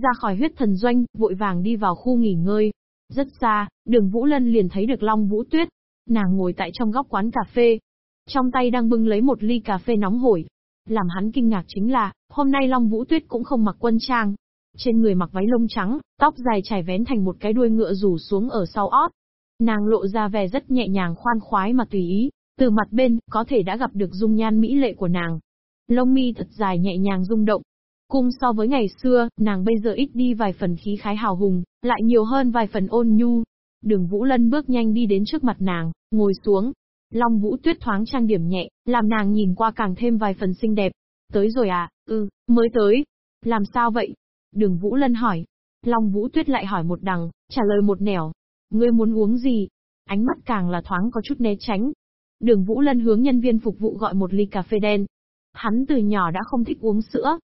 ra khỏi huyết thần doanh, vội vàng đi vào khu nghỉ ngơi. Rất xa, đường Vũ Lân liền thấy được Long Vũ Tuyết. Nàng ngồi tại trong góc quán cà phê. Trong tay đang bưng lấy một ly cà phê nóng hổi. Làm hắn kinh ngạc chính là, hôm nay Long Vũ Tuyết cũng không mặc quân trang. Trên người mặc váy lông trắng, tóc dài trải vén thành một cái đuôi ngựa rủ xuống ở sau ót. Nàng lộ ra vẻ rất nhẹ nhàng khoan khoái mà tùy ý, từ mặt bên, có thể đã gặp được dung nhan mỹ lệ của nàng. Lông mi thật dài nhẹ nhàng rung động. Cung so với ngày xưa, nàng bây giờ ít đi vài phần khí khái hào hùng, lại nhiều hơn vài phần ôn nhu. Đường Vũ Lân bước nhanh đi đến trước mặt nàng, ngồi xuống. Long Vũ Tuyết thoáng trang điểm nhẹ, làm nàng nhìn qua càng thêm vài phần xinh đẹp. Tới rồi à? Ừ, mới tới. Làm sao vậy? Đường Vũ Lân hỏi. Long Vũ Tuyết lại hỏi một đằng, trả lời một nẻo. Ngươi muốn uống gì? Ánh mắt càng là thoáng có chút né tránh. Đường Vũ Lân hướng nhân viên phục vụ gọi một ly cà phê đen. Hắn từ nhỏ đã không thích uống sữa,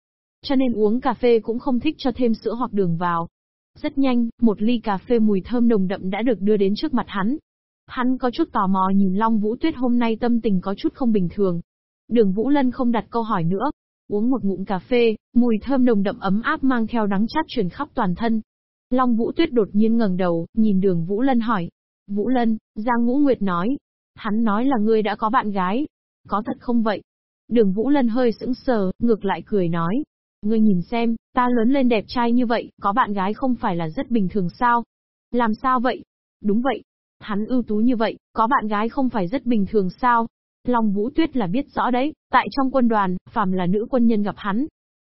cho nên uống cà phê cũng không thích cho thêm sữa hoặc đường vào. Rất nhanh, một ly cà phê mùi thơm nồng đậm đã được đưa đến trước mặt hắn. Hắn có chút tò mò nhìn Long Vũ Tuyết hôm nay tâm tình có chút không bình thường. Đường Vũ Lân không đặt câu hỏi nữa. Uống một ngụm cà phê, mùi thơm nồng đậm ấm áp mang theo đắng chát truyền khắp toàn thân. Long Vũ Tuyết đột nhiên ngẩng đầu, nhìn đường Vũ Lân hỏi. Vũ Lân, Giang Ngũ Nguyệt nói. Hắn nói là ngươi đã có bạn gái. Có thật không vậy? Đường Vũ Lân hơi sững sờ, ngược lại cười nói. Ngươi nhìn xem, ta lớn lên đẹp trai như vậy, có bạn gái không phải là rất bình thường sao? Làm sao vậy? Đúng vậy. Hắn ưu tú như vậy, có bạn gái không phải rất bình thường sao? Long Vũ Tuyết là biết rõ đấy, tại trong quân đoàn, phàm là nữ quân nhân gặp hắn.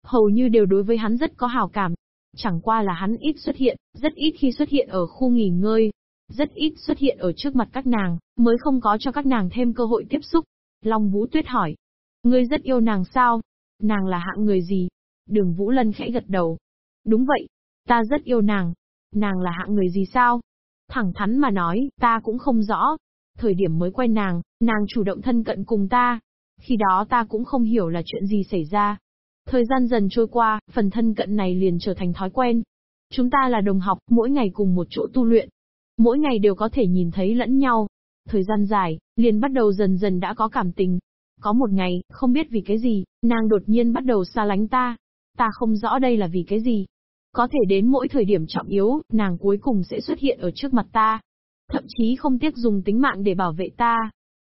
Hầu như đều đối với hắn rất có hào cảm. Chẳng qua là hắn ít xuất hiện, rất ít khi xuất hiện ở khu nghỉ ngơi. Rất ít xuất hiện ở trước mặt các nàng, mới không có cho các nàng thêm cơ hội tiếp xúc. Long Vũ Tuyết hỏi. Ngươi rất yêu nàng sao? Nàng là hạng người gì? Đường Vũ Lân khẽ gật đầu. Đúng vậy, ta rất yêu nàng. Nàng là hạng người gì sao? Thẳng thắn mà nói, ta cũng không rõ. Thời điểm mới quen nàng, nàng chủ động thân cận cùng ta. Khi đó ta cũng không hiểu là chuyện gì xảy ra. Thời gian dần trôi qua, phần thân cận này liền trở thành thói quen. Chúng ta là đồng học, mỗi ngày cùng một chỗ tu luyện. Mỗi ngày đều có thể nhìn thấy lẫn nhau. Thời gian dài, liền bắt đầu dần dần đã có cảm tình. Có một ngày, không biết vì cái gì, nàng đột nhiên bắt đầu xa lánh ta. Ta không rõ đây là vì cái gì. Có thể đến mỗi thời điểm trọng yếu, nàng cuối cùng sẽ xuất hiện ở trước mặt ta. Thậm chí không tiếc dùng tính mạng để bảo vệ ta.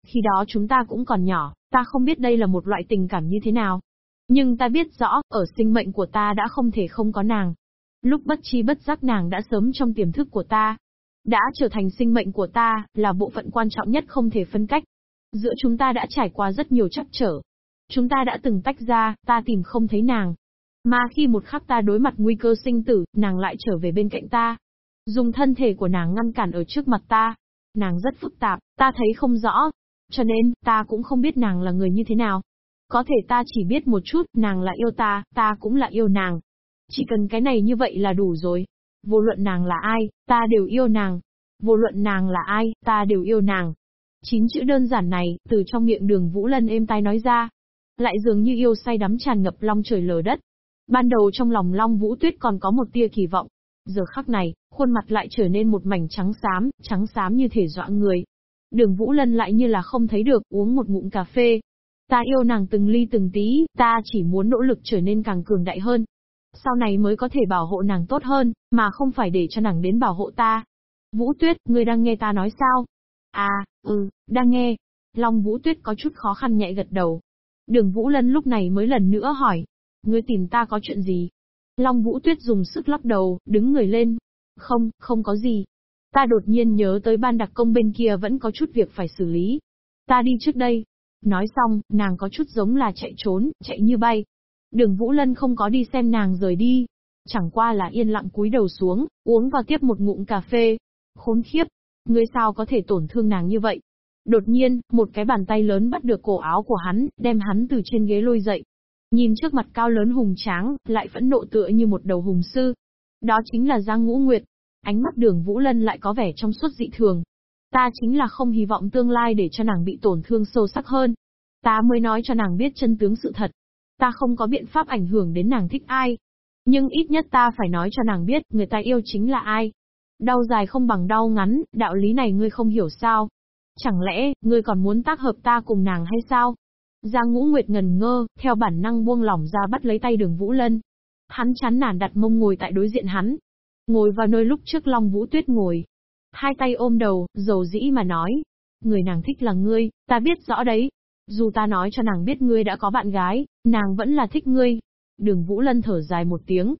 Khi đó chúng ta cũng còn nhỏ, ta không biết đây là một loại tình cảm như thế nào. Nhưng ta biết rõ, ở sinh mệnh của ta đã không thể không có nàng. Lúc bất chi bất giác nàng đã sớm trong tiềm thức của ta. Đã trở thành sinh mệnh của ta, là bộ phận quan trọng nhất không thể phân cách. Giữa chúng ta đã trải qua rất nhiều trắc trở. Chúng ta đã từng tách ra, ta tìm không thấy nàng, mà khi một khắc ta đối mặt nguy cơ sinh tử, nàng lại trở về bên cạnh ta. Dùng thân thể của nàng ngăn cản ở trước mặt ta. Nàng rất phức tạp, ta thấy không rõ. Cho nên, ta cũng không biết nàng là người như thế nào. Có thể ta chỉ biết một chút, nàng là yêu ta, ta cũng là yêu nàng. Chỉ cần cái này như vậy là đủ rồi. Vô luận nàng là ai, ta đều yêu nàng. Vô luận nàng là ai, ta đều yêu nàng. Chín chữ đơn giản này, từ trong miệng đường Vũ Lân êm tai nói ra. Lại dường như yêu say đắm tràn ngập long trời lở đất. Ban đầu trong lòng Long Vũ Tuyết còn có một tia kỳ vọng. Giờ khắc này, khuôn mặt lại trở nên một mảnh trắng xám, trắng xám như thể dọa người. Đường Vũ Lân lại như là không thấy được, uống một ngụm cà phê. Ta yêu nàng từng ly từng tí, ta chỉ muốn nỗ lực trở nên càng cường đại hơn. Sau này mới có thể bảo hộ nàng tốt hơn, mà không phải để cho nàng đến bảo hộ ta. Vũ Tuyết, ngươi đang nghe ta nói sao? À, ừ, đang nghe. Long Vũ Tuyết có chút khó khăn nhẹ gật đầu. Đường Vũ Lân lúc này mới lần nữa hỏi, Ngươi tìm ta có chuyện gì? Long Vũ Tuyết dùng sức lắc đầu, đứng người lên. Không, không có gì. Ta đột nhiên nhớ tới ban đặc công bên kia vẫn có chút việc phải xử lý. Ta đi trước đây. Nói xong, nàng có chút giống là chạy trốn, chạy như bay. Đường Vũ Lân không có đi xem nàng rời đi. Chẳng qua là yên lặng cúi đầu xuống, uống vào tiếp một ngụm cà phê. Khốn khiếp. Ngươi sao có thể tổn thương nàng như vậy? Đột nhiên, một cái bàn tay lớn bắt được cổ áo của hắn, đem hắn từ trên ghế lôi dậy. Nhìn trước mặt cao lớn hùng tráng, lại phẫn nộ tựa như một đầu hùng sư. Đó chính là Giang Ngũ Nguyệt. Ánh mắt đường Vũ Lân lại có vẻ trong suốt dị thường. Ta chính là không hy vọng tương lai để cho nàng bị tổn thương sâu sắc hơn. Ta mới nói cho nàng biết chân tướng sự thật. Ta không có biện pháp ảnh hưởng đến nàng thích ai. Nhưng ít nhất ta phải nói cho nàng biết người ta yêu chính là ai. Đau dài không bằng đau ngắn, đạo lý này ngươi không hiểu sao. Chẳng lẽ, ngươi còn muốn tác hợp ta cùng nàng hay sao? Giang Ngũ Nguyệt ngần ngơ, theo bản năng buông lỏng ra bắt lấy tay đường Vũ Lân. Hắn chán nản đặt mông ngồi tại đối diện hắn. Ngồi vào nơi lúc trước Long Vũ Tuyết ngồi. Hai tay ôm đầu, dầu dĩ mà nói. Người nàng thích là ngươi, ta biết rõ đấy. Dù ta nói cho nàng biết ngươi đã có bạn gái, nàng vẫn là thích ngươi. Đường Vũ Lân thở dài một tiếng.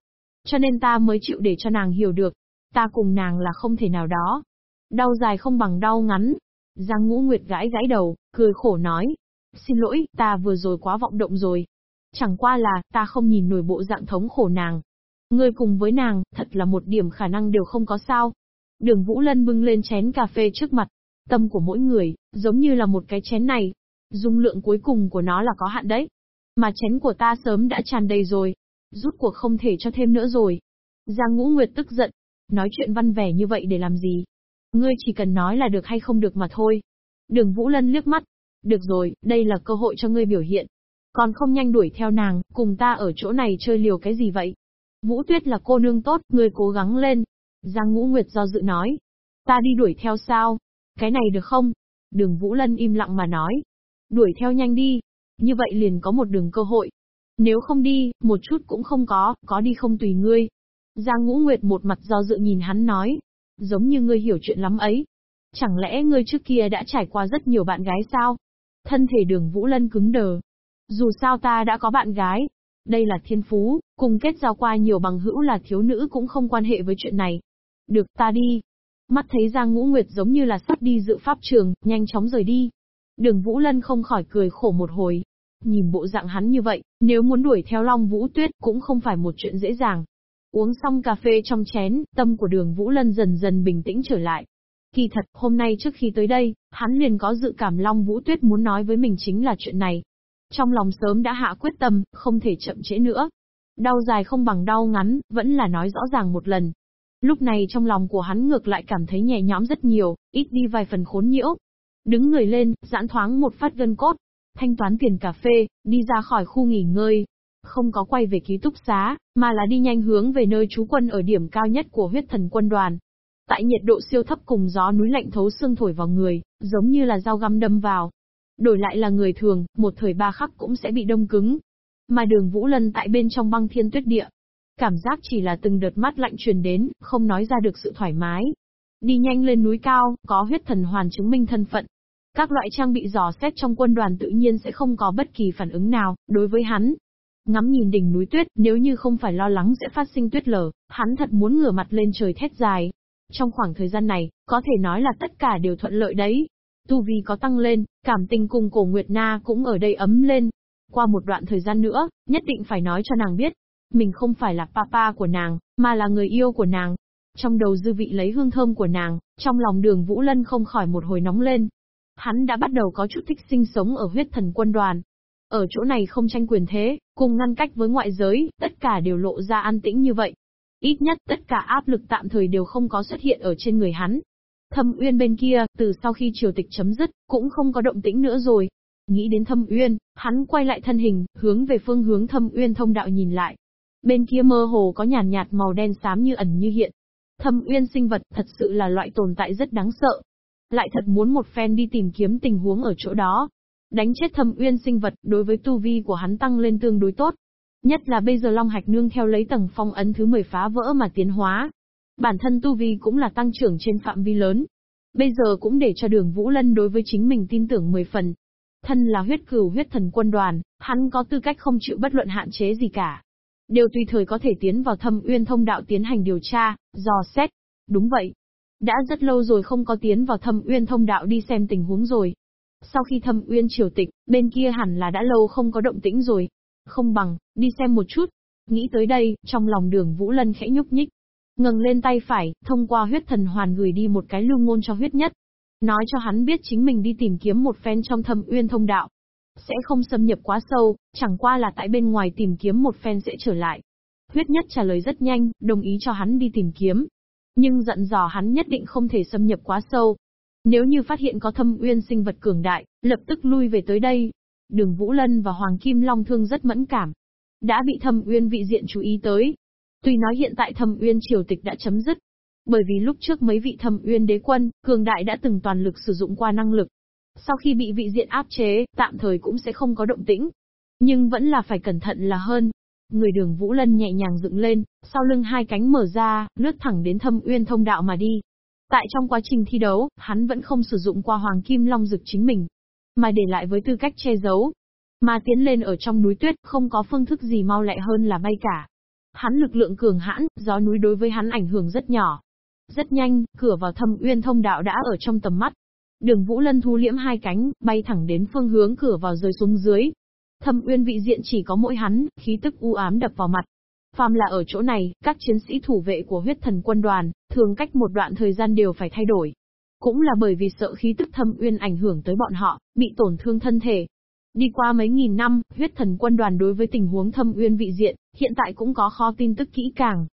Cho nên ta mới chịu để cho nàng hiểu được. Ta cùng nàng là không thể nào đó. Đau dài không bằng đau ngắn. Giang Ngũ Nguyệt gãi gãi đầu, cười khổ nói. Xin lỗi, ta vừa rồi quá vọng động rồi. Chẳng qua là, ta không nhìn nổi bộ dạng thống khổ nàng. Ngươi cùng với nàng, thật là một điểm khả năng đều không có sao. Đường Vũ Lân bưng lên chén cà phê trước mặt. Tâm của mỗi người, giống như là một cái chén này. Dung lượng cuối cùng của nó là có hạn đấy. Mà chén của ta sớm đã tràn đầy rồi. Rút cuộc không thể cho thêm nữa rồi. Giang Ngũ Nguyệt tức giận. Nói chuyện văn vẻ như vậy để làm gì? Ngươi chỉ cần nói là được hay không được mà thôi. Đường Vũ Lân liếc mắt. Được rồi, đây là cơ hội cho ngươi biểu hiện. Còn không nhanh đuổi theo nàng, cùng ta ở chỗ này chơi liều cái gì vậy? Vũ Tuyết là cô nương tốt, ngươi cố gắng lên. Giang Ngũ Nguyệt do dự nói. Ta đi đuổi theo sao? Cái này được không? Đường Vũ Lân im lặng mà nói. Đuổi theo nhanh đi. Như vậy liền có một đường cơ hội. Nếu không đi, một chút cũng không có, có đi không tùy ngươi. Giang Ngũ Nguyệt một mặt do dự nhìn hắn nói. Giống như ngươi hiểu chuyện lắm ấy. Chẳng lẽ ngươi trước kia đã trải qua rất nhiều bạn gái sao? Thân thể đường Vũ Lân cứng đờ. Dù sao ta đã có bạn gái. Đây là thiên phú, cùng kết giao qua nhiều bằng hữu là thiếu nữ cũng không quan hệ với chuyện này. Được, ta đi. Mắt thấy Giang Ngũ Nguyệt giống như là sắp đi dự pháp trường, nhanh chóng rời đi. Đường Vũ Lân không khỏi cười khổ một hồi. Nhìn bộ dạng hắn như vậy, nếu muốn đuổi theo Long Vũ Tuyết cũng không phải một chuyện dễ dàng. Uống xong cà phê trong chén, tâm của đường Vũ Lân dần dần bình tĩnh trở lại. Kỳ thật, hôm nay trước khi tới đây, hắn liền có dự cảm Long Vũ Tuyết muốn nói với mình chính là chuyện này. Trong lòng sớm đã hạ quyết tâm, không thể chậm trễ nữa. Đau dài không bằng đau ngắn, vẫn là nói rõ ràng một lần. Lúc này trong lòng của hắn ngược lại cảm thấy nhẹ nhõm rất nhiều, ít đi vài phần khốn nhiễu. Đứng người lên, giãn thoáng một phát gân cốt. Thanh toán tiền cà phê, đi ra khỏi khu nghỉ ngơi. Không có quay về ký túc xá, mà là đi nhanh hướng về nơi trú quân ở điểm cao nhất của huyết thần quân đoàn. Tại nhiệt độ siêu thấp cùng gió núi lạnh thấu xương thổi vào người, giống như là dao găm đâm vào. Đổi lại là người thường, một thời ba khắc cũng sẽ bị đông cứng. Mà đường Vũ Lân tại bên trong băng thiên tuyết địa. Cảm giác chỉ là từng đợt mắt lạnh truyền đến, không nói ra được sự thoải mái. Đi nhanh lên núi cao, có huyết thần hoàn chứng minh thân phận. Các loại trang bị dò xét trong quân đoàn tự nhiên sẽ không có bất kỳ phản ứng nào, đối với hắn. Ngắm nhìn đỉnh núi tuyết, nếu như không phải lo lắng sẽ phát sinh tuyết lở, hắn thật muốn ngửa mặt lên trời thét dài. Trong khoảng thời gian này, có thể nói là tất cả đều thuận lợi đấy. Tu vi có tăng lên, cảm tình cùng cổ Nguyệt Na cũng ở đây ấm lên. Qua một đoạn thời gian nữa, nhất định phải nói cho nàng biết. Mình không phải là papa của nàng, mà là người yêu của nàng. Trong đầu dư vị lấy hương thơm của nàng, trong lòng đường Vũ Lân không khỏi một hồi nóng lên. Hắn đã bắt đầu có chút thích sinh sống ở huyết thần quân đoàn. Ở chỗ này không tranh quyền thế, cùng ngăn cách với ngoại giới, tất cả đều lộ ra an tĩnh như vậy. Ít nhất tất cả áp lực tạm thời đều không có xuất hiện ở trên người hắn. Thâm Uyên bên kia, từ sau khi triều tịch chấm dứt, cũng không có động tĩnh nữa rồi. Nghĩ đến Thâm Uyên, hắn quay lại thân hình, hướng về phương hướng Thâm Uyên thông đạo nhìn lại. Bên kia mơ hồ có nhàn nhạt màu đen xám như ẩn như hiện. Thâm Uyên sinh vật thật sự là loại tồn tại rất đáng sợ. Lại thật muốn một phen đi tìm kiếm tình huống ở chỗ đó. Đánh chết Thâm Uyên sinh vật, đối với tu vi của hắn tăng lên tương đối tốt. Nhất là bây giờ Long Hạch Nương theo lấy tầng phong ấn thứ 10 phá vỡ mà tiến hóa, Bản thân tu vi cũng là tăng trưởng trên phạm vi lớn. Bây giờ cũng để cho đường Vũ Lân đối với chính mình tin tưởng 10 phần. Thân là huyết cửu huyết thần quân đoàn, hắn có tư cách không chịu bất luận hạn chế gì cả. Đều tùy thời có thể tiến vào thâm uyên thông đạo tiến hành điều tra, dò xét. Đúng vậy. Đã rất lâu rồi không có tiến vào thâm uyên thông đạo đi xem tình huống rồi. Sau khi thâm uyên triều tịch, bên kia hẳn là đã lâu không có động tĩnh rồi. Không bằng, đi xem một chút. Nghĩ tới đây, trong lòng đường Vũ Lân khẽ nhúc nhích ngừng lên tay phải, thông qua huyết thần hoàn gửi đi một cái lưu ngôn cho huyết nhất. Nói cho hắn biết chính mình đi tìm kiếm một phen trong thâm uyên thông đạo. Sẽ không xâm nhập quá sâu, chẳng qua là tại bên ngoài tìm kiếm một phen sẽ trở lại. Huyết nhất trả lời rất nhanh, đồng ý cho hắn đi tìm kiếm. Nhưng dặn dò hắn nhất định không thể xâm nhập quá sâu. Nếu như phát hiện có thâm uyên sinh vật cường đại, lập tức lui về tới đây. Đường Vũ Lân và Hoàng Kim Long Thương rất mẫn cảm. Đã bị thâm uyên vị diện chú ý tới, Tuy nói hiện tại thâm uyên triều tịch đã chấm dứt, bởi vì lúc trước mấy vị thâm uyên đế quân, cường đại đã từng toàn lực sử dụng qua năng lực. Sau khi bị vị diện áp chế, tạm thời cũng sẽ không có động tĩnh. Nhưng vẫn là phải cẩn thận là hơn. Người đường Vũ Lân nhẹ nhàng dựng lên, sau lưng hai cánh mở ra, lướt thẳng đến thâm uyên thông đạo mà đi. Tại trong quá trình thi đấu, hắn vẫn không sử dụng qua hoàng kim long dực chính mình, mà để lại với tư cách che giấu. Mà tiến lên ở trong núi tuyết không có phương thức gì mau lẹ hơn là bay cả. Hắn lực lượng cường hãn, gió núi đối với hắn ảnh hưởng rất nhỏ. Rất nhanh, cửa vào thâm uyên thông đạo đã ở trong tầm mắt. Đường Vũ Lân thu liễm hai cánh, bay thẳng đến phương hướng cửa vào rơi xuống dưới. Thâm uyên vị diện chỉ có mỗi hắn, khí tức u ám đập vào mặt. Phàm là ở chỗ này, các chiến sĩ thủ vệ của huyết thần quân đoàn, thường cách một đoạn thời gian đều phải thay đổi. Cũng là bởi vì sợ khí tức thâm uyên ảnh hưởng tới bọn họ, bị tổn thương thân thể. Đi qua mấy nghìn năm, huyết thần quân đoàn đối với tình huống thâm uyên vị diện, hiện tại cũng có kho tin tức kỹ càng.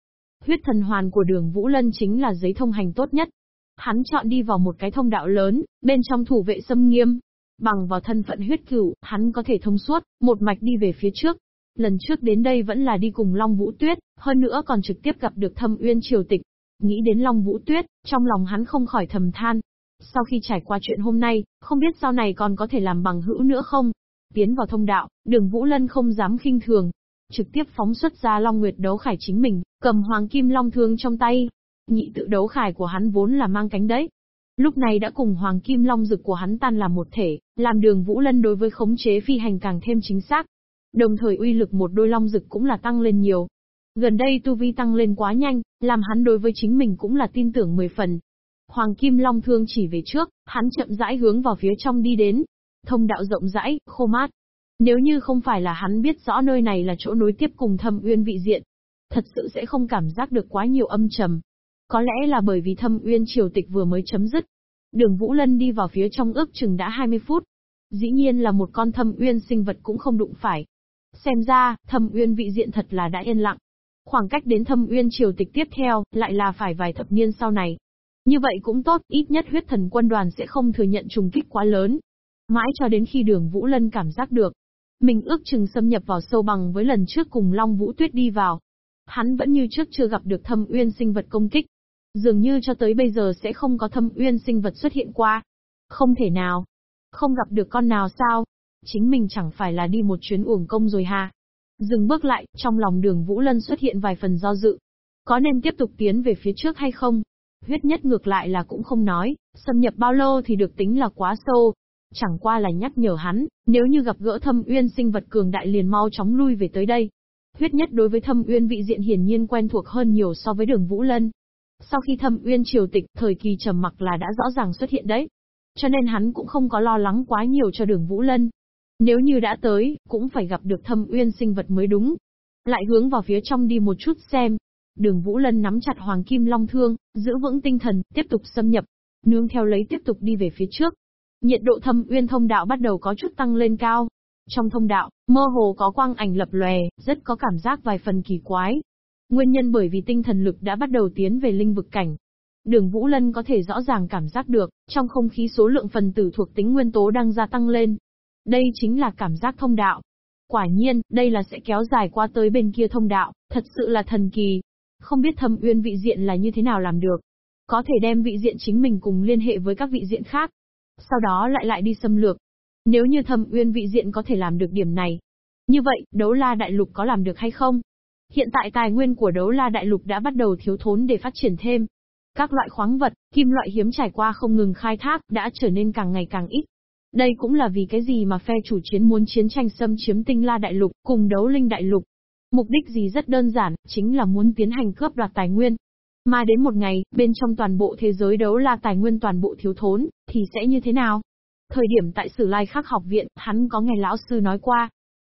Huyết thần hoàn của đường Vũ Lân chính là giấy thông hành tốt nhất. Hắn chọn đi vào một cái thông đạo lớn, bên trong thủ vệ xâm nghiêm. Bằng vào thân phận huyết cửu, hắn có thể thông suốt, một mạch đi về phía trước. Lần trước đến đây vẫn là đi cùng Long Vũ Tuyết, hơn nữa còn trực tiếp gặp được thâm uyên triều tịch. Nghĩ đến Long Vũ Tuyết, trong lòng hắn không khỏi thầm than. Sau khi trải qua chuyện hôm nay, không biết sau này còn có thể làm bằng hữu nữa không? Tiến vào thông đạo, đường Vũ Lân không dám khinh thường. Trực tiếp phóng xuất ra Long Nguyệt đấu khải chính mình, cầm Hoàng Kim Long Thương trong tay. Nhị tự đấu khải của hắn vốn là mang cánh đấy. Lúc này đã cùng Hoàng Kim Long Dực của hắn tan làm một thể, làm đường Vũ Lân đối với khống chế phi hành càng thêm chính xác. Đồng thời uy lực một đôi long dực cũng là tăng lên nhiều, Gần đây tu vi tăng lên quá nhanh, làm hắn đối với chính mình cũng là tin tưởng 10 phần. Hoàng Kim Long thương chỉ về trước, hắn chậm rãi hướng vào phía trong đi đến. Thông đạo rộng rãi, khô mát. Nếu như không phải là hắn biết rõ nơi này là chỗ nối tiếp cùng thâm uyên vị diện, thật sự sẽ không cảm giác được quá nhiều âm trầm. Có lẽ là bởi vì thâm uyên triều tịch vừa mới chấm dứt. Đường Vũ Lân đi vào phía trong ước chừng đã 20 phút. Dĩ nhiên là một con thâm uyên sinh vật cũng không đụng phải. Xem ra, thâm uyên vị diện thật là đã yên lặng. Khoảng cách đến thâm uyên triều tịch tiếp theo, lại là phải vài thập niên sau này. Như vậy cũng tốt, ít nhất huyết thần quân đoàn sẽ không thừa nhận trùng kích quá lớn. Mãi cho đến khi đường Vũ Lân cảm giác được. Mình ước chừng xâm nhập vào sâu bằng với lần trước cùng Long Vũ Tuyết đi vào. Hắn vẫn như trước chưa gặp được thâm uyên sinh vật công kích. Dường như cho tới bây giờ sẽ không có thâm uyên sinh vật xuất hiện qua. Không thể nào. Không gặp được con nào sao? Chính mình chẳng phải là đi một chuyến uổng công rồi ha. Dừng bước lại, trong lòng đường Vũ Lân xuất hiện vài phần do dự. Có nên tiếp tục tiến về phía trước hay không? Huyết nhất ngược lại là cũng không nói, xâm nhập bao lâu thì được tính là quá sâu. Chẳng qua là nhắc nhở hắn, nếu như gặp gỡ thâm uyên sinh vật cường đại liền mau chóng lui về tới đây. Huyết nhất đối với thâm uyên vị diện hiển nhiên quen thuộc hơn nhiều so với đường Vũ Lân. Sau khi thâm uyên triều tịch, thời kỳ trầm mặc là đã rõ ràng xuất hiện đấy. Cho nên hắn cũng không có lo lắng quá nhiều cho đường Vũ Lân. Nếu như đã tới, cũng phải gặp được thâm uyên sinh vật mới đúng. Lại hướng vào phía trong đi một chút xem. Đường Vũ Lân nắm chặt Hoàng Kim Long Thương, giữ vững tinh thần, tiếp tục xâm nhập. Nương theo lấy tiếp tục đi về phía trước. Nhiệt độ thâm uyên thông đạo bắt đầu có chút tăng lên cao. Trong thông đạo, mơ hồ có quang ảnh lập lòe, rất có cảm giác vài phần kỳ quái. Nguyên nhân bởi vì tinh thần lực đã bắt đầu tiến về linh vực cảnh. Đường Vũ Lân có thể rõ ràng cảm giác được, trong không khí số lượng phần tử thuộc tính nguyên tố đang gia tăng lên, đây chính là cảm giác thông đạo. Quả nhiên, đây là sẽ kéo dài qua tới bên kia thông đạo, thật sự là thần kỳ. Không biết thâm uyên vị diện là như thế nào làm được. Có thể đem vị diện chính mình cùng liên hệ với các vị diện khác. Sau đó lại lại đi xâm lược. Nếu như thâm uyên vị diện có thể làm được điểm này. Như vậy, đấu la đại lục có làm được hay không? Hiện tại tài nguyên của đấu la đại lục đã bắt đầu thiếu thốn để phát triển thêm. Các loại khoáng vật, kim loại hiếm trải qua không ngừng khai thác đã trở nên càng ngày càng ít. Đây cũng là vì cái gì mà phe chủ chiến muốn chiến tranh xâm chiếm tinh la đại lục, cùng đấu linh đại lục. Mục đích gì rất đơn giản, chính là muốn tiến hành cướp đoạt tài nguyên. Mà đến một ngày, bên trong toàn bộ thế giới đấu la tài nguyên toàn bộ thiếu thốn, thì sẽ như thế nào? Thời điểm tại Sử Lai Khắc học viện, hắn có nghe lão sư nói qua.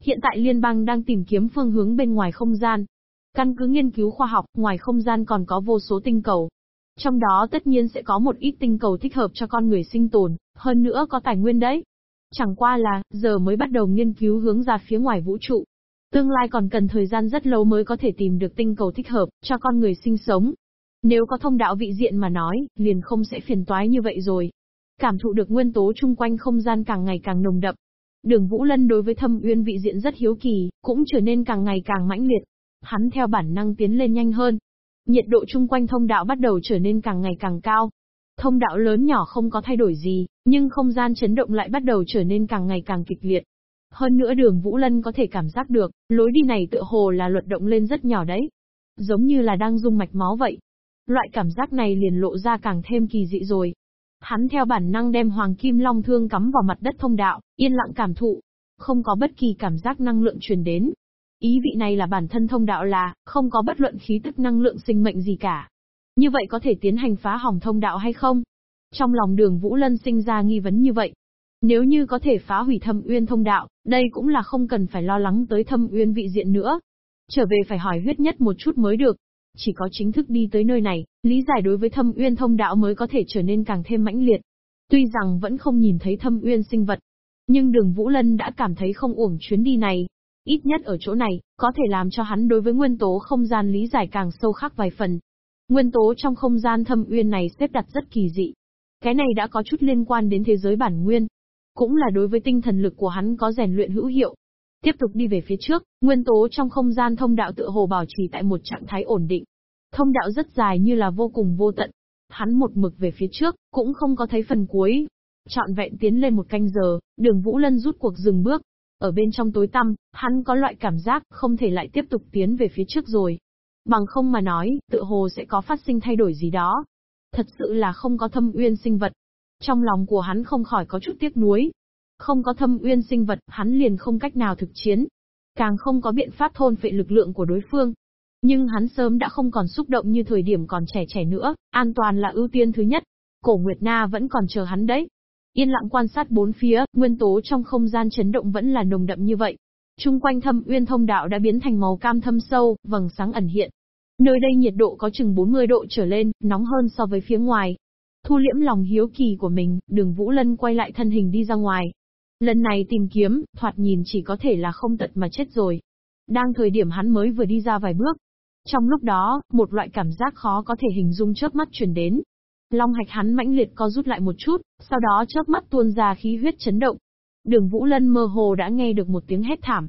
Hiện tại liên bang đang tìm kiếm phương hướng bên ngoài không gian. Căn cứ nghiên cứu khoa học, ngoài không gian còn có vô số tinh cầu, trong đó tất nhiên sẽ có một ít tinh cầu thích hợp cho con người sinh tồn, hơn nữa có tài nguyên đấy. Chẳng qua là, giờ mới bắt đầu nghiên cứu hướng ra phía ngoài vũ trụ. Tương lai còn cần thời gian rất lâu mới có thể tìm được tinh cầu thích hợp, cho con người sinh sống. Nếu có thông đạo vị diện mà nói, liền không sẽ phiền toái như vậy rồi. Cảm thụ được nguyên tố chung quanh không gian càng ngày càng nồng đậm. Đường Vũ Lân đối với thâm uyên vị diện rất hiếu kỳ, cũng trở nên càng ngày càng mãnh liệt. Hắn theo bản năng tiến lên nhanh hơn, Nhiệt độ chung quanh thông đạo bắt đầu trở nên càng ngày càng cao. Thông đạo lớn nhỏ không có thay đổi gì, nhưng không gian chấn động lại bắt đầu trở nên càng ngày càng kịch liệt. Hơn nữa đường Vũ Lân có thể cảm giác được, lối đi này tựa hồ là luật động lên rất nhỏ đấy. Giống như là đang dung mạch máu vậy. Loại cảm giác này liền lộ ra càng thêm kỳ dị rồi. Hắn theo bản năng đem Hoàng Kim Long Thương cắm vào mặt đất thông đạo, yên lặng cảm thụ. Không có bất kỳ cảm giác năng lượng truyền đến. Ý vị này là bản thân thông đạo là, không có bất luận khí tức năng lượng sinh mệnh gì cả. Như vậy có thể tiến hành phá hỏng thông đạo hay không? Trong lòng đường Vũ Lân sinh ra nghi vấn như vậy. Nếu như có thể phá hủy thâm uyên thông đạo, đây cũng là không cần phải lo lắng tới thâm uyên vị diện nữa. Trở về phải hỏi huyết nhất một chút mới được. Chỉ có chính thức đi tới nơi này, lý giải đối với thâm uyên thông đạo mới có thể trở nên càng thêm mãnh liệt. Tuy rằng vẫn không nhìn thấy thâm uyên sinh vật, nhưng đường Vũ Lân đã cảm thấy không uổng chuyến đi này. Ít nhất ở chỗ này, có thể làm cho hắn đối với nguyên tố không gian lý giải càng sâu khắc vài phần. Nguyên tố trong không gian thâm uyên này xếp đặt rất kỳ dị. Cái này đã có chút liên quan đến thế giới bản nguyên. Cũng là đối với tinh thần lực của hắn có rèn luyện hữu hiệu. Tiếp tục đi về phía trước, nguyên tố trong không gian thông đạo tựa hồ bảo trì tại một trạng thái ổn định. Thông đạo rất dài như là vô cùng vô tận. Hắn một mực về phía trước, cũng không có thấy phần cuối. Chọn vẹn tiến lên một canh giờ, đường Vũ Lân rút cuộc dừng bước. Ở bên trong tối tăm, hắn có loại cảm giác không thể lại tiếp tục tiến về phía trước rồi. Bằng không mà nói, tự hồ sẽ có phát sinh thay đổi gì đó. Thật sự là không có thâm uyên sinh vật. Trong lòng của hắn không khỏi có chút tiếc nuối. Không có thâm uyên sinh vật, hắn liền không cách nào thực chiến. Càng không có biện pháp thôn phệ lực lượng của đối phương. Nhưng hắn sớm đã không còn xúc động như thời điểm còn trẻ trẻ nữa, an toàn là ưu tiên thứ nhất. Cổ Nguyệt Na vẫn còn chờ hắn đấy. Yên lặng quan sát bốn phía, nguyên tố trong không gian chấn động vẫn là nồng đậm như vậy. Trung quanh thâm uyên thông đạo đã biến thành màu cam thâm sâu, vầng sáng ẩn hiện. Nơi đây nhiệt độ có chừng 40 độ trở lên, nóng hơn so với phía ngoài. Thu liễm lòng hiếu kỳ của mình, đường Vũ Lân quay lại thân hình đi ra ngoài. Lần này tìm kiếm, thoạt nhìn chỉ có thể là không tận mà chết rồi. Đang thời điểm hắn mới vừa đi ra vài bước. Trong lúc đó, một loại cảm giác khó có thể hình dung chớp mắt truyền đến. Long hạch hắn mãnh liệt co rút lại một chút, sau đó chớp mắt tuôn ra khí huyết chấn động. Đường Vũ Lân mơ hồ đã nghe được một tiếng hét thảm.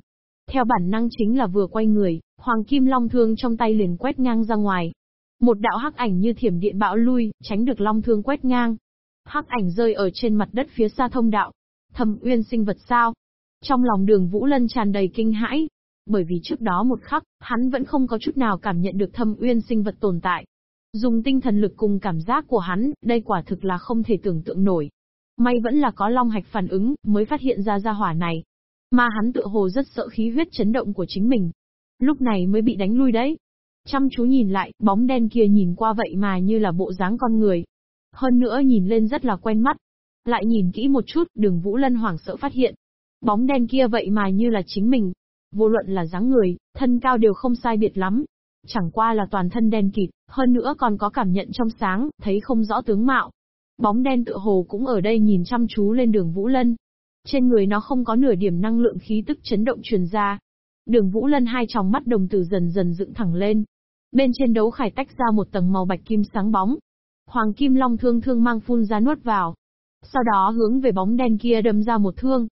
Theo bản năng chính là vừa quay người, Hoàng Kim Long Thương trong tay liền quét ngang ra ngoài. Một đạo hắc ảnh như thiểm điện bão lui, tránh được Long Thương quét ngang. Hắc ảnh rơi ở trên mặt đất phía xa thông đạo. Thầm uyên sinh vật sao? Trong lòng đường Vũ Lân tràn đầy kinh hãi. Bởi vì trước đó một khắc, hắn vẫn không có chút nào cảm nhận được thâm uyên sinh vật tồn tại. Dùng tinh thần lực cùng cảm giác của hắn, đây quả thực là không thể tưởng tượng nổi. May vẫn là có long hạch phản ứng, mới phát hiện ra ra hỏa này. Mà hắn tựa hồ rất sợ khí huyết chấn động của chính mình. Lúc này mới bị đánh lui đấy. Chăm chú nhìn lại, bóng đen kia nhìn qua vậy mà như là bộ dáng con người. Hơn nữa nhìn lên rất là quen mắt. Lại nhìn kỹ một chút, đường Vũ Lân hoảng sợ phát hiện. Bóng đen kia vậy mà như là chính mình. Vô luận là dáng người, thân cao đều không sai biệt lắm. Chẳng qua là toàn thân đen kịt, hơn nữa còn có cảm nhận trong sáng, thấy không rõ tướng mạo. Bóng đen tựa hồ cũng ở đây nhìn chăm chú lên đường Vũ Lân. Trên người nó không có nửa điểm năng lượng khí tức chấn động truyền ra. Đường Vũ Lân hai tròng mắt đồng tử dần dần dựng thẳng lên. Bên trên đấu khải tách ra một tầng màu bạch kim sáng bóng. Hoàng kim long thương thương mang phun ra nuốt vào. Sau đó hướng về bóng đen kia đâm ra một thương.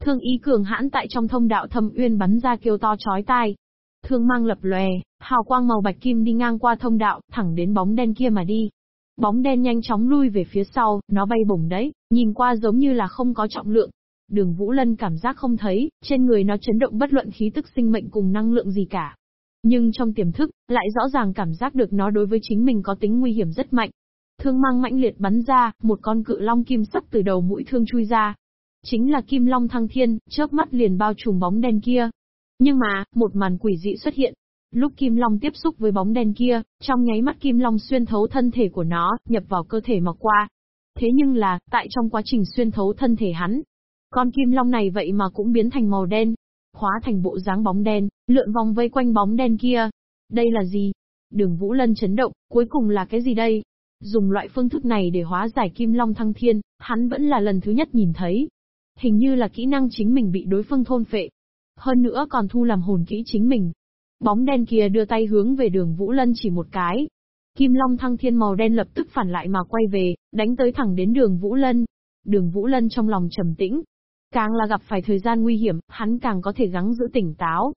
Thương ý cường hãn tại trong thông đạo thâm uyên bắn ra kêu to chói tai. Thương mang lập lòe, hào quang màu bạch kim đi ngang qua thông đạo, thẳng đến bóng đen kia mà đi. Bóng đen nhanh chóng lui về phía sau, nó bay bổng đấy, nhìn qua giống như là không có trọng lượng. Đường Vũ Lân cảm giác không thấy, trên người nó chấn động bất luận khí tức sinh mệnh cùng năng lượng gì cả. Nhưng trong tiềm thức, lại rõ ràng cảm giác được nó đối với chính mình có tính nguy hiểm rất mạnh. Thương mang mãnh liệt bắn ra, một con cự long kim sắc từ đầu mũi thương chui ra. Chính là kim long thăng thiên, chớp mắt liền bao trùm bóng đen kia. Nhưng mà, một màn quỷ dị xuất hiện. Lúc kim long tiếp xúc với bóng đen kia, trong nháy mắt kim long xuyên thấu thân thể của nó, nhập vào cơ thể mà qua. Thế nhưng là, tại trong quá trình xuyên thấu thân thể hắn, con kim long này vậy mà cũng biến thành màu đen, hóa thành bộ dáng bóng đen, lượn vòng vây quanh bóng đen kia. Đây là gì? Đường Vũ Lân chấn động, cuối cùng là cái gì đây? Dùng loại phương thức này để hóa giải kim long thăng thiên, hắn vẫn là lần thứ nhất nhìn thấy. Hình như là kỹ năng chính mình bị đối phương thôn phệ. Hơn nữa còn thu làm hồn kỹ chính mình. Bóng đen kia đưa tay hướng về đường Vũ Lân chỉ một cái. Kim long thăng thiên màu đen lập tức phản lại mà quay về, đánh tới thẳng đến đường Vũ Lân. Đường Vũ Lân trong lòng trầm tĩnh, Càng là gặp phải thời gian nguy hiểm, hắn càng có thể gắng giữ tỉnh táo.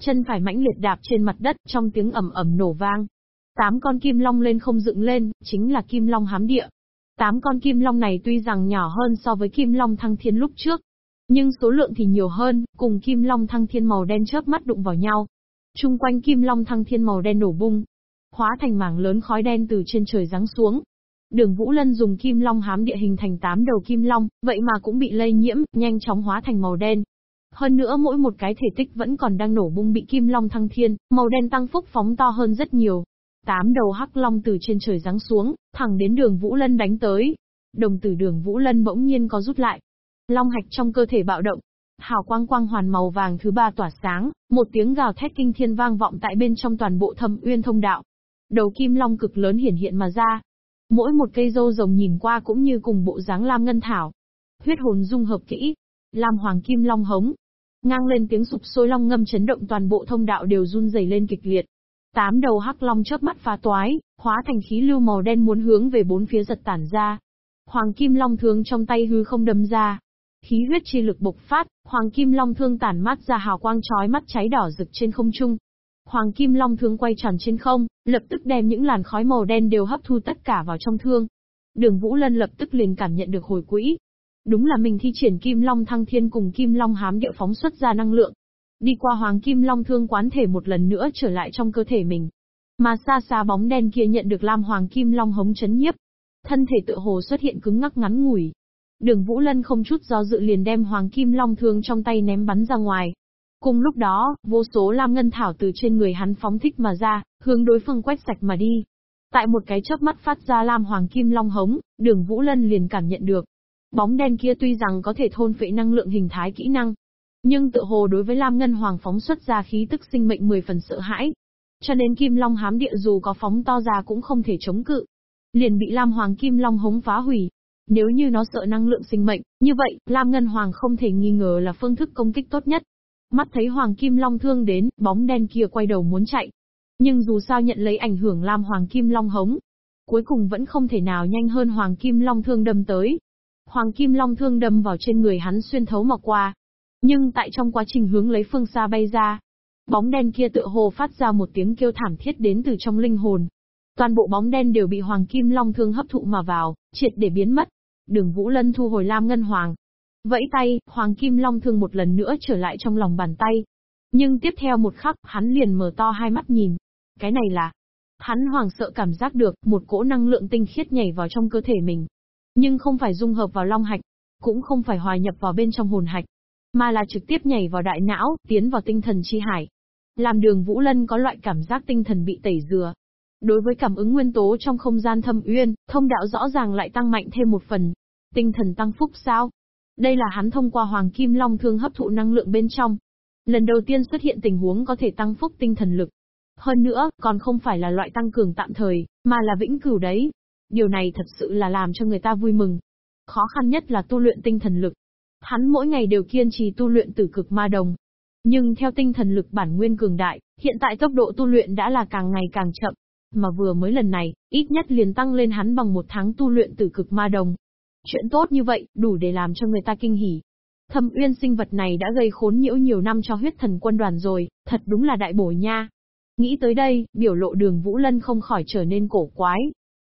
Chân phải mãnh liệt đạp trên mặt đất, trong tiếng ầm ầm nổ vang. Tám con kim long lên không dựng lên, chính là kim long hám địa. Tám con kim long này tuy rằng nhỏ hơn so với kim long thăng thiên lúc trước, Nhưng số lượng thì nhiều hơn, cùng kim long thăng thiên màu đen chớp mắt đụng vào nhau. Trung quanh kim long thăng thiên màu đen nổ bung, hóa thành mảng lớn khói đen từ trên trời giáng xuống. Đường Vũ Lân dùng kim long hám địa hình thành tám đầu kim long, vậy mà cũng bị lây nhiễm, nhanh chóng hóa thành màu đen. Hơn nữa mỗi một cái thể tích vẫn còn đang nổ bung bị kim long thăng thiên, màu đen tăng phúc phóng to hơn rất nhiều. Tám đầu hắc long từ trên trời giáng xuống, thẳng đến đường Vũ Lân đánh tới. Đồng tử đường Vũ Lân bỗng nhiên có rút lại. Long hạch trong cơ thể bạo động. Hào quang quang hoàn màu vàng thứ ba tỏa sáng, một tiếng gào thét kinh thiên vang vọng tại bên trong toàn bộ thâm uyên thông đạo. Đầu kim long cực lớn hiển hiện mà ra. Mỗi một cây râu rồng nhìn qua cũng như cùng bộ dáng lam ngân thảo. Huyết hồn dung hợp kỹ. Lam hoàng kim long hống. Ngang lên tiếng sụp sôi long ngâm chấn động toàn bộ thông đạo đều run rẩy lên kịch liệt. Tám đầu hắc long chớp mắt phá toái, hóa thành khí lưu màu đen muốn hướng về bốn phía giật tản ra. Hoàng kim long thương trong tay hư không đâm ra. Khí huyết chi lực bộc phát, hoàng kim long thương tản mát ra hào quang chói mắt cháy đỏ rực trên không trung. Hoàng kim long thương quay tròn trên không, lập tức đem những làn khói màu đen đều hấp thu tất cả vào trong thương. Đường Vũ Lân lập tức liền cảm nhận được hồi quỹ. Đúng là mình thi triển kim long thăng thiên cùng kim long hám địa phóng xuất ra năng lượng, Đi qua hoàng kim long thương quán thể một lần nữa trở lại trong cơ thể mình. Mà xa xa bóng đen kia nhận được lam hoàng kim long hống chấn nhiếp. Thân thể tự hồ xuất hiện cứng ngắc ngắn ngủi. Đường Vũ Lân không chút do dự liền đem hoàng kim long thương trong tay ném bắn ra ngoài. Cùng lúc đó, vô số lam ngân thảo từ trên người hắn phóng thích mà ra, hướng đối phương quét sạch mà đi. Tại một cái chớp mắt phát ra lam hoàng kim long hống, đường Vũ Lân liền cảm nhận được. Bóng đen kia tuy rằng có thể thôn phệ năng lượng hình thái kỹ năng, nhưng tự hồ đối với Lam Ngân Hoàng phóng xuất ra khí tức sinh mệnh 10 phần sợ hãi. Cho nên Kim Long hám địa dù có phóng to ra cũng không thể chống cự. Liền bị Lam Hoàng Kim Long hống phá hủy. Nếu như nó sợ năng lượng sinh mệnh, như vậy, Lam Ngân Hoàng không thể nghi ngờ là phương thức công kích tốt nhất. Mắt thấy Hoàng Kim Long thương đến, bóng đen kia quay đầu muốn chạy. Nhưng dù sao nhận lấy ảnh hưởng làm Hoàng Kim Long hống, cuối cùng vẫn không thể nào nhanh hơn Hoàng Kim Long thương đâm tới. Hoàng Kim Long thương đâm vào trên người hắn xuyên thấu mà qua, nhưng tại trong quá trình hướng lấy phương xa bay ra, bóng đen kia tựa hồ phát ra một tiếng kêu thảm thiết đến từ trong linh hồn. Toàn bộ bóng đen đều bị Hoàng Kim Long thương hấp thụ mà vào, triệt để biến mất. Đường Vũ Lân thu hồi Lam Ngân Hoàng. Vẫy tay, Hoàng Kim Long thương một lần nữa trở lại trong lòng bàn tay. Nhưng tiếp theo một khắc, hắn liền mở to hai mắt nhìn. Cái này là... Hắn hoàng sợ cảm giác được, một cỗ năng lượng tinh khiết nhảy vào trong cơ thể mình. Nhưng không phải dung hợp vào long hạch, cũng không phải hòa nhập vào bên trong hồn hạch, mà là trực tiếp nhảy vào đại não, tiến vào tinh thần chi hải. Làm đường Vũ Lân có loại cảm giác tinh thần bị tẩy rửa. Đối với cảm ứng nguyên tố trong không gian thâm uyên, thông đạo rõ ràng lại tăng mạnh thêm một phần. Tinh thần tăng phúc sao? Đây là hắn thông qua Hoàng Kim Long Thương hấp thụ năng lượng bên trong. Lần đầu tiên xuất hiện tình huống có thể tăng phúc tinh thần lực. Hơn nữa, còn không phải là loại tăng cường tạm thời, mà là vĩnh cửu đấy. Điều này thật sự là làm cho người ta vui mừng. Khó khăn nhất là tu luyện tinh thần lực, Hắn mỗi ngày đều kiên trì tu luyện tử cực ma đồng. Nhưng theo tinh thần lực bản nguyên cường đại, hiện tại tốc độ tu luyện đã là càng ngày càng chậm. Mà vừa mới lần này, ít nhất liền tăng lên hắn bằng một tháng tu luyện tử cực ma đồng. Chuyện tốt như vậy, đủ để làm cho người ta kinh hỉ. Thâm uyên sinh vật này đã gây khốn nhiễu nhiều năm cho huyết thần quân đoàn rồi, thật đúng là đại bổ nha. Nghĩ tới đây, biểu lộ đường Vũ Lân không khỏi trở nên cổ quái.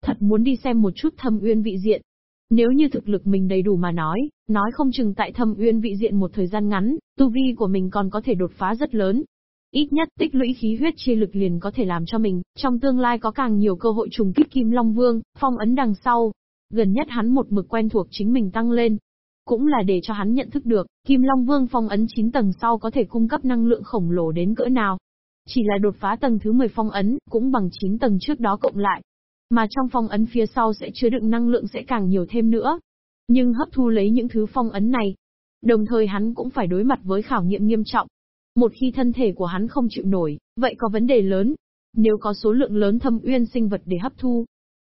Thật muốn đi xem một chút thâm uyên vị diện. Nếu như thực lực mình đầy đủ mà nói, nói không chừng tại thâm uyên vị diện một thời gian ngắn, tu vi của mình còn có thể đột phá rất lớn. Ít nhất tích lũy khí huyết chi lực liền có thể làm cho mình, trong tương lai có càng nhiều cơ hội trùng kích Kim Long Vương, phong ấn đằng sau. Gần nhất hắn một mực quen thuộc chính mình tăng lên. Cũng là để cho hắn nhận thức được, Kim Long Vương phong ấn 9 tầng sau có thể cung cấp năng lượng khổng lồ đến cỡ nào. Chỉ là đột phá tầng thứ 10 phong ấn, cũng bằng 9 tầng trước đó cộng lại. Mà trong phong ấn phía sau sẽ chứa đựng năng lượng sẽ càng nhiều thêm nữa. Nhưng hấp thu lấy những thứ phong ấn này. Đồng thời hắn cũng phải đối mặt với khảo nghiệm nghiêm trọng. Một khi thân thể của hắn không chịu nổi, vậy có vấn đề lớn. Nếu có số lượng lớn thâm uyên sinh vật để hấp thu,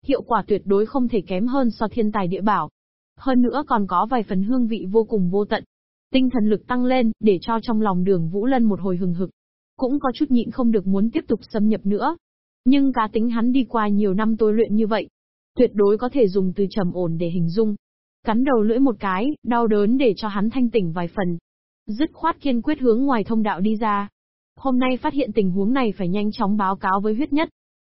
hiệu quả tuyệt đối không thể kém hơn so thiên tài địa bảo. Hơn nữa còn có vài phần hương vị vô cùng vô tận. Tinh thần lực tăng lên, để cho trong lòng đường Vũ Lân một hồi hừng hực. Cũng có chút nhịn không được muốn tiếp tục xâm nhập nữa. Nhưng cá tính hắn đi qua nhiều năm tôi luyện như vậy, tuyệt đối có thể dùng từ trầm ổn để hình dung. Cắn đầu lưỡi một cái, đau đớn để cho hắn thanh tỉnh vài phần. Dứt khoát kiên quyết hướng ngoài thông đạo đi ra. Hôm nay phát hiện tình huống này phải nhanh chóng báo cáo với huyết nhất.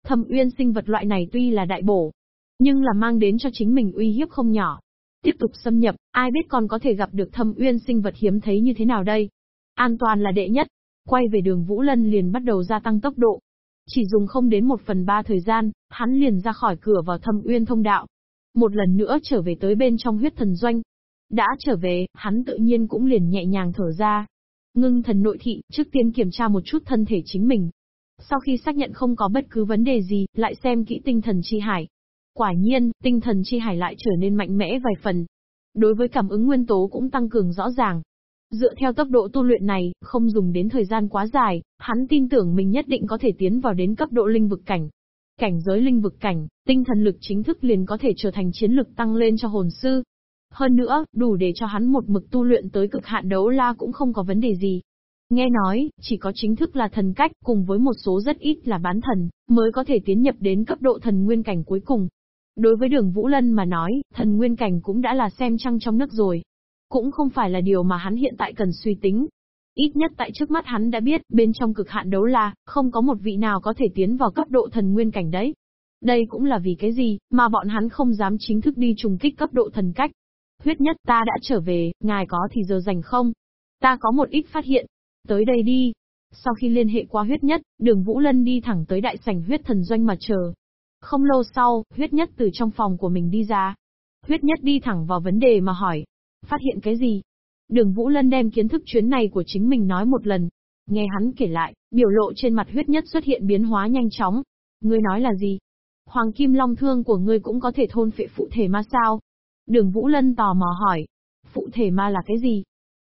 Thâm uyên sinh vật loại này tuy là đại bổ, nhưng là mang đến cho chính mình uy hiếp không nhỏ. Tiếp tục xâm nhập, ai biết còn có thể gặp được thâm uyên sinh vật hiếm thấy như thế nào đây? An toàn là đệ nhất. Quay về đường Vũ Lân liền bắt đầu gia tăng tốc độ. Chỉ dùng không đến một phần ba thời gian, hắn liền ra khỏi cửa vào thâm uyên thông đạo. Một lần nữa trở về tới bên trong huyết thần doanh. Đã trở về, hắn tự nhiên cũng liền nhẹ nhàng thở ra. Ngưng thần nội thị, trước tiên kiểm tra một chút thân thể chính mình. Sau khi xác nhận không có bất cứ vấn đề gì, lại xem kỹ tinh thần chi hải. Quả nhiên, tinh thần chi hải lại trở nên mạnh mẽ vài phần. Đối với cảm ứng nguyên tố cũng tăng cường rõ ràng. Dựa theo tốc độ tu luyện này, không dùng đến thời gian quá dài, hắn tin tưởng mình nhất định có thể tiến vào đến cấp độ linh vực cảnh. Cảnh giới linh vực cảnh, tinh thần lực chính thức liền có thể trở thành chiến lực tăng lên cho hồn sư. Hơn nữa, đủ để cho hắn một mực tu luyện tới cực hạn đấu la cũng không có vấn đề gì. Nghe nói, chỉ có chính thức là thần cách cùng với một số rất ít là bán thần, mới có thể tiến nhập đến cấp độ thần nguyên cảnh cuối cùng. Đối với đường Vũ Lân mà nói, thần nguyên cảnh cũng đã là xem trăng trong nước rồi. Cũng không phải là điều mà hắn hiện tại cần suy tính. Ít nhất tại trước mắt hắn đã biết, bên trong cực hạn đấu la, không có một vị nào có thể tiến vào cấp độ thần nguyên cảnh đấy. Đây cũng là vì cái gì, mà bọn hắn không dám chính thức đi trùng kích cấp độ thần cách. Huyết nhất ta đã trở về, ngài có thì giờ dành không? Ta có một ít phát hiện. Tới đây đi. Sau khi liên hệ qua huyết nhất, đường Vũ Lân đi thẳng tới đại sảnh huyết thần doanh mà chờ. Không lâu sau, huyết nhất từ trong phòng của mình đi ra. Huyết nhất đi thẳng vào vấn đề mà hỏi. Phát hiện cái gì? Đường Vũ Lân đem kiến thức chuyến này của chính mình nói một lần. Nghe hắn kể lại, biểu lộ trên mặt huyết nhất xuất hiện biến hóa nhanh chóng. Ngươi nói là gì? Hoàng kim long thương của ngươi cũng có thể thôn phệ phụ thể ma sao? Đường Vũ Lân tò mò hỏi. Phụ thể ma là cái gì?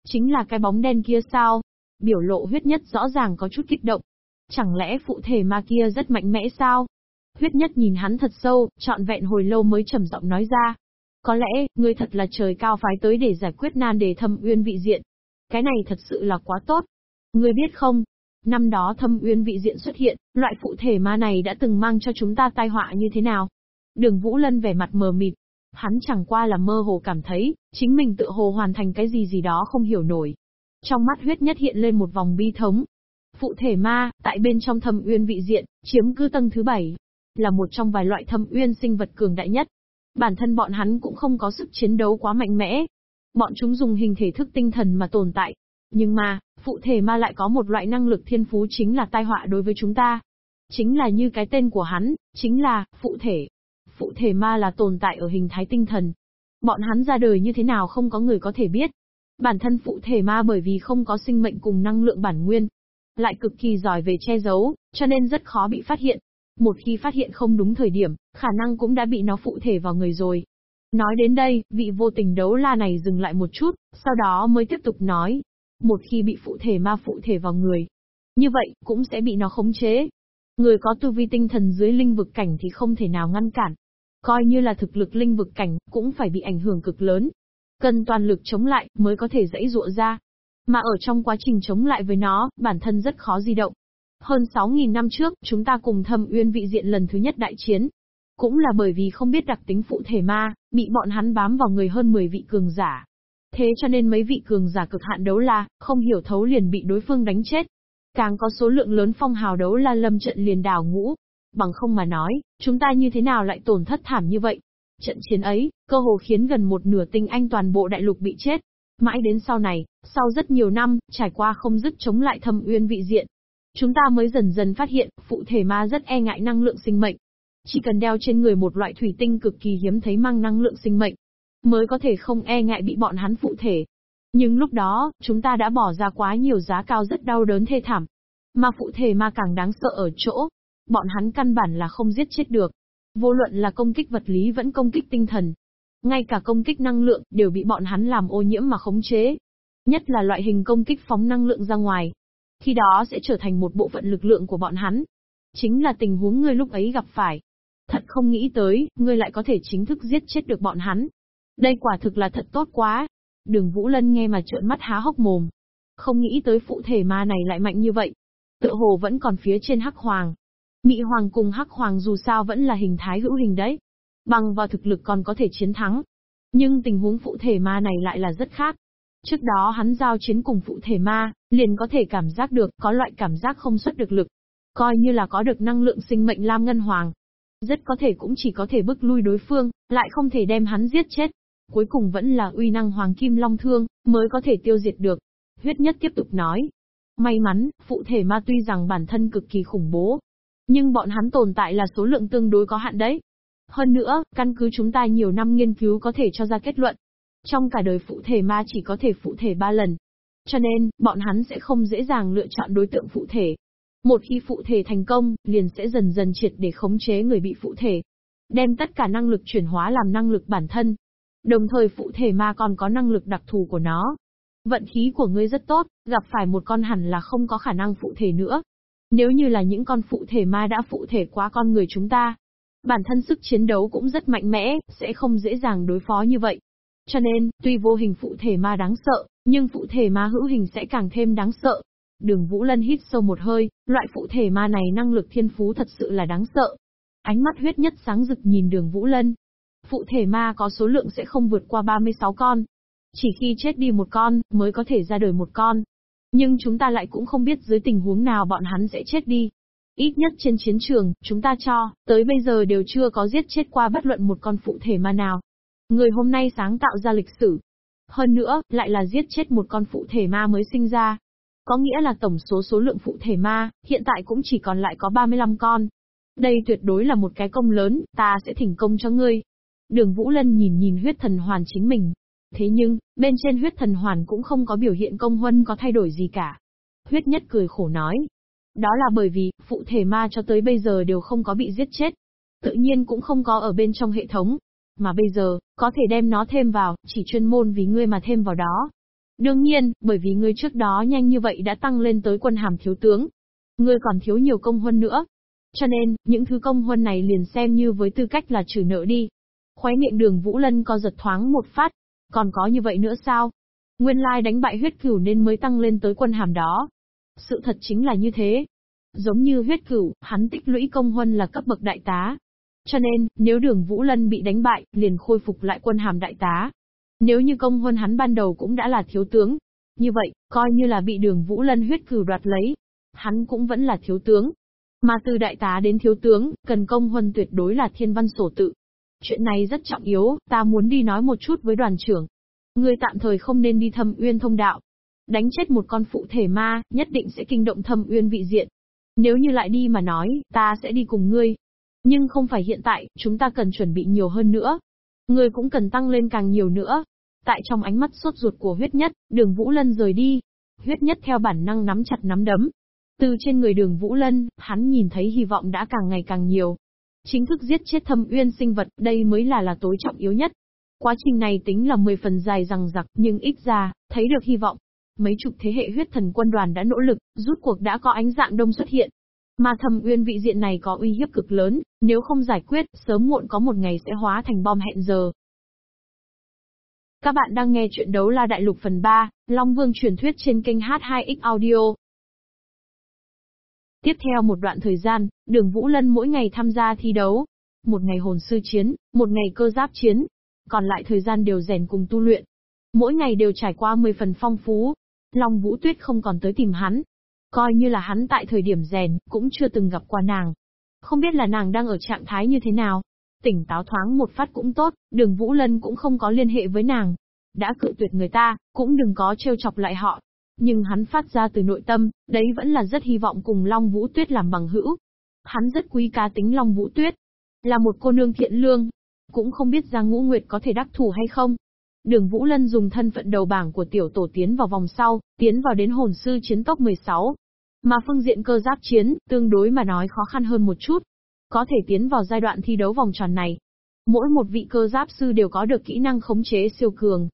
Chính là cái bóng đen kia sao? Biểu lộ huyết nhất rõ ràng có chút kích động. Chẳng lẽ phụ thể ma kia rất mạnh mẽ sao? Huyết nhất nhìn hắn thật sâu, trọn vẹn hồi lâu mới trầm giọng nói ra. Có lẽ, ngươi thật là trời cao phái tới để giải quyết nan đề thâm uyên vị diện. Cái này thật sự là quá tốt. Ngươi biết không? Năm đó thâm uyên vị diện xuất hiện, loại phụ thể ma này đã từng mang cho chúng ta tai họa như thế nào? Đường Vũ Lân vẻ mặt mờ mịt. Hắn chẳng qua là mơ hồ cảm thấy, chính mình tự hồ hoàn thành cái gì gì đó không hiểu nổi. Trong mắt huyết nhất hiện lên một vòng bi thống. Phụ thể ma, tại bên trong thâm uyên vị diện, chiếm cư tầng thứ bảy, là một trong vài loại thâm uyên sinh vật cường đại nhất. Bản thân bọn hắn cũng không có sức chiến đấu quá mạnh mẽ. Bọn chúng dùng hình thể thức tinh thần mà tồn tại. Nhưng mà, phụ thể ma lại có một loại năng lực thiên phú chính là tai họa đối với chúng ta. Chính là như cái tên của hắn, chính là, phụ thể. Phụ thể ma là tồn tại ở hình thái tinh thần. Bọn hắn ra đời như thế nào không có người có thể biết. Bản thân phụ thể ma bởi vì không có sinh mệnh cùng năng lượng bản nguyên, lại cực kỳ giỏi về che giấu, cho nên rất khó bị phát hiện. Một khi phát hiện không đúng thời điểm, khả năng cũng đã bị nó phụ thể vào người rồi. Nói đến đây, vị vô tình đấu la này dừng lại một chút, sau đó mới tiếp tục nói. Một khi bị phụ thể ma phụ thể vào người, như vậy, cũng sẽ bị nó khống chế. Người có tu vi tinh thần dưới linh vực cảnh thì không thể nào ngăn cản. Coi như là thực lực linh vực cảnh, cũng phải bị ảnh hưởng cực lớn. Cần toàn lực chống lại, mới có thể dãy dụa ra. Mà ở trong quá trình chống lại với nó, bản thân rất khó di động. Hơn 6.000 năm trước, chúng ta cùng thâm uyên vị diện lần thứ nhất đại chiến. Cũng là bởi vì không biết đặc tính phụ thể ma, bị bọn hắn bám vào người hơn 10 vị cường giả. Thế cho nên mấy vị cường giả cực hạn đấu la, không hiểu thấu liền bị đối phương đánh chết. Càng có số lượng lớn phong hào đấu la lâm trận liền đào ngũ. Bằng không mà nói, chúng ta như thế nào lại tổn thất thảm như vậy? Trận chiến ấy, cơ hồ khiến gần một nửa tinh anh toàn bộ đại lục bị chết. Mãi đến sau này, sau rất nhiều năm, trải qua không dứt chống lại thâm uyên vị diện, Chúng ta mới dần dần phát hiện, phụ thể ma rất e ngại năng lượng sinh mệnh. Chỉ cần đeo trên người một loại thủy tinh cực kỳ hiếm thấy mang năng lượng sinh mệnh, mới có thể không e ngại bị bọn hắn phụ thể. Nhưng lúc đó, chúng ta đã bỏ ra quá nhiều giá cao rất đau đớn thê thảm. Mà phụ thể ma càng đáng sợ ở chỗ, bọn hắn căn bản là không giết chết được. Vô luận là công kích vật lý vẫn công kích tinh thần. Ngay cả công kích năng lượng đều bị bọn hắn làm ô nhiễm mà khống chế. Nhất là loại hình công kích phóng năng lượng ra ngoài, khi đó sẽ trở thành một bộ phận lực lượng của bọn hắn. Chính là tình huống ngươi lúc ấy gặp phải. Thật không nghĩ tới, ngươi lại có thể chính thức giết chết được bọn hắn. Đây quả thực là thật tốt quá. Đường Vũ Lân nghe mà trợn mắt há hốc mồm. Không nghĩ tới phụ thể ma này lại mạnh như vậy. Tự hồ vẫn còn phía trên hắc hoàng. Mị hoàng cùng hắc hoàng dù sao vẫn là hình thái hữu hình đấy. Bằng vào thực lực còn có thể chiến thắng. Nhưng tình huống phụ thể ma này lại là rất khác. Trước đó hắn giao chiến cùng phụ thể ma, liền có thể cảm giác được có loại cảm giác không xuất được lực. Coi như là có được năng lượng sinh mệnh Lam Ngân Hoàng. Rất có thể cũng chỉ có thể bức lui đối phương, lại không thể đem hắn giết chết. cuối cùng vẫn là uy năng Hoàng Kim Long Thương, mới có thể tiêu diệt được. Huyết nhất tiếp tục nói. May mắn, phụ thể ma tuy rằng bản thân cực kỳ khủng bố, nhưng bọn hắn tồn tại là số lượng tương đối có hạn đấy. Hơn nữa, căn cứ chúng ta nhiều năm nghiên cứu có thể cho ra kết luận. Trong cả đời phụ thể ma chỉ có thể phụ thể ba lần. Cho nên, bọn hắn sẽ không dễ dàng lựa chọn đối tượng phụ thể. Một khi phụ thể thành công, liền sẽ dần dần triệt để khống chế người bị phụ thể. Đem tất cả năng lực chuyển hóa làm năng lực bản thân. Đồng thời phụ thể ma còn có năng lực đặc thù của nó. Vận khí của ngươi rất tốt, gặp phải một con hẳn là không có khả năng phụ thể nữa. Nếu như là những con phụ thể ma đã phụ thể quá con người chúng ta, bản thân sức chiến đấu cũng rất mạnh mẽ, sẽ không dễ dàng đối phó như vậy. Cho nên, tuy vô hình phụ thể ma đáng sợ, nhưng phụ thể ma hữu hình sẽ càng thêm đáng sợ. Đường Vũ Lân hít sâu một hơi, loại phụ thể ma này năng lực thiên phú thật sự là đáng sợ. Ánh mắt huyết nhất sáng rực nhìn đường Vũ Lân. Phụ thể ma có số lượng sẽ không vượt qua 36 con. Chỉ khi chết đi một con, mới có thể ra đời một con. Nhưng chúng ta lại cũng không biết dưới tình huống nào bọn hắn sẽ chết đi. Ít nhất trên chiến trường, chúng ta cho, tới bây giờ đều chưa có giết chết qua bất luận một con phụ thể ma nào. Người hôm nay sáng tạo ra lịch sử. Hơn nữa, lại là giết chết một con phụ thể ma mới sinh ra. Có nghĩa là tổng số số lượng phụ thể ma, hiện tại cũng chỉ còn lại có 35 con. Đây tuyệt đối là một cái công lớn, ta sẽ thỉnh công cho ngươi. Đường Vũ Lân nhìn nhìn huyết thần hoàn chính mình, Thế nhưng, bên trên huyết thần hoàn cũng không có biểu hiện công huân có thay đổi gì cả. Huyết nhất cười khổ nói. Đó là bởi vì, phụ thể ma cho tới bây giờ đều không có bị giết chết. Tự nhiên cũng không có ở bên trong hệ thống. Mà bây giờ, có thể đem nó thêm vào, chỉ chuyên môn vì ngươi mà thêm vào đó. Đương nhiên, bởi vì ngươi trước đó nhanh như vậy đã tăng lên tới quân hàm thiếu tướng. Ngươi còn thiếu nhiều công huân nữa. Cho nên, những thứ công huân này liền xem như với tư cách là trừ nợ đi. Khóe miệng đường Vũ Lân co giật thoáng một phát, còn có như vậy nữa sao? Nguyên lai đánh bại huyết cửu nên mới tăng lên tới quân hàm đó. Sự thật chính là như thế. Giống như huyết cửu, hắn tích lũy công huân là cấp bậc đại tá. Cho nên, nếu đường Vũ Lân bị đánh bại, liền khôi phục lại quân hàm đại tá. Nếu như công huân hắn ban đầu cũng đã là thiếu tướng. Như vậy, coi như là bị đường Vũ Lân huyết cửu đoạt lấy. Hắn cũng vẫn là thiếu tướng. Mà từ đại tá đến thiếu tướng, cần công huân tuyệt đối là thiên văn sổ tự. Chuyện này rất trọng yếu, ta muốn đi nói một chút với đoàn trưởng. Ngươi tạm thời không nên đi thâm uyên thông đạo. Đánh chết một con phụ thể ma, nhất định sẽ kinh động thâm uyên vị diện. Nếu như lại đi mà nói, ta sẽ đi cùng ngươi. Nhưng không phải hiện tại, chúng ta cần chuẩn bị nhiều hơn nữa. Ngươi cũng cần tăng lên càng nhiều nữa. Tại trong ánh mắt sốt ruột của huyết nhất, đường Vũ Lân rời đi. Huyết nhất theo bản năng nắm chặt nắm đấm. Từ trên người đường Vũ Lân, hắn nhìn thấy hy vọng đã càng ngày càng nhiều. Chính thức giết chết thâm uyên sinh vật, đây mới là là tối trọng yếu nhất. Quá trình này tính là 10 phần dài rằng giặc, nhưng ít ra, thấy được hy vọng. Mấy chục thế hệ huyết thần quân đoàn đã nỗ lực, rút cuộc đã có ánh dạng đông xuất hiện. Mà thâm uyên vị diện này có uy hiếp cực lớn, nếu không giải quyết, sớm muộn có một ngày sẽ hóa thành bom hẹn giờ. Các bạn đang nghe chuyện đấu la đại lục phần 3, Long Vương truyền thuyết trên kênh H2X Audio. Tiếp theo một đoạn thời gian, đường Vũ Lân mỗi ngày tham gia thi đấu. Một ngày hồn sư chiến, một ngày cơ giáp chiến. Còn lại thời gian đều rèn cùng tu luyện. Mỗi ngày đều trải qua 10 phần phong phú. Long Vũ Tuyết không còn tới tìm hắn. Coi như là hắn tại thời điểm rèn, cũng chưa từng gặp qua nàng. Không biết là nàng đang ở trạng thái như thế nào. Tỉnh táo thoáng một phát cũng tốt, đường Vũ Lân cũng không có liên hệ với nàng. Đã cự tuyệt người ta, cũng đừng có trêu chọc lại họ, nhưng hắn phát ra từ nội tâm, đấy vẫn là rất hy vọng cùng Long Vũ Tuyết làm bằng hữu. Hắn rất quý cá tính Long Vũ Tuyết. Là một cô nương thiện lương. Cũng không biết Giang Ngũ Nguyệt có thể đắc thủ hay không. Đường Vũ Lân dùng thân phận đầu bảng của tiểu tổ tiến vào vòng sau, tiến vào đến hồn sư chiến tốc 16. Mà phương diện cơ giáp chiến, tương đối mà nói khó khăn hơn một chút. Có thể tiến vào giai đoạn thi đấu vòng tròn này. Mỗi một vị cơ giáp sư đều có được kỹ năng khống chế siêu cường,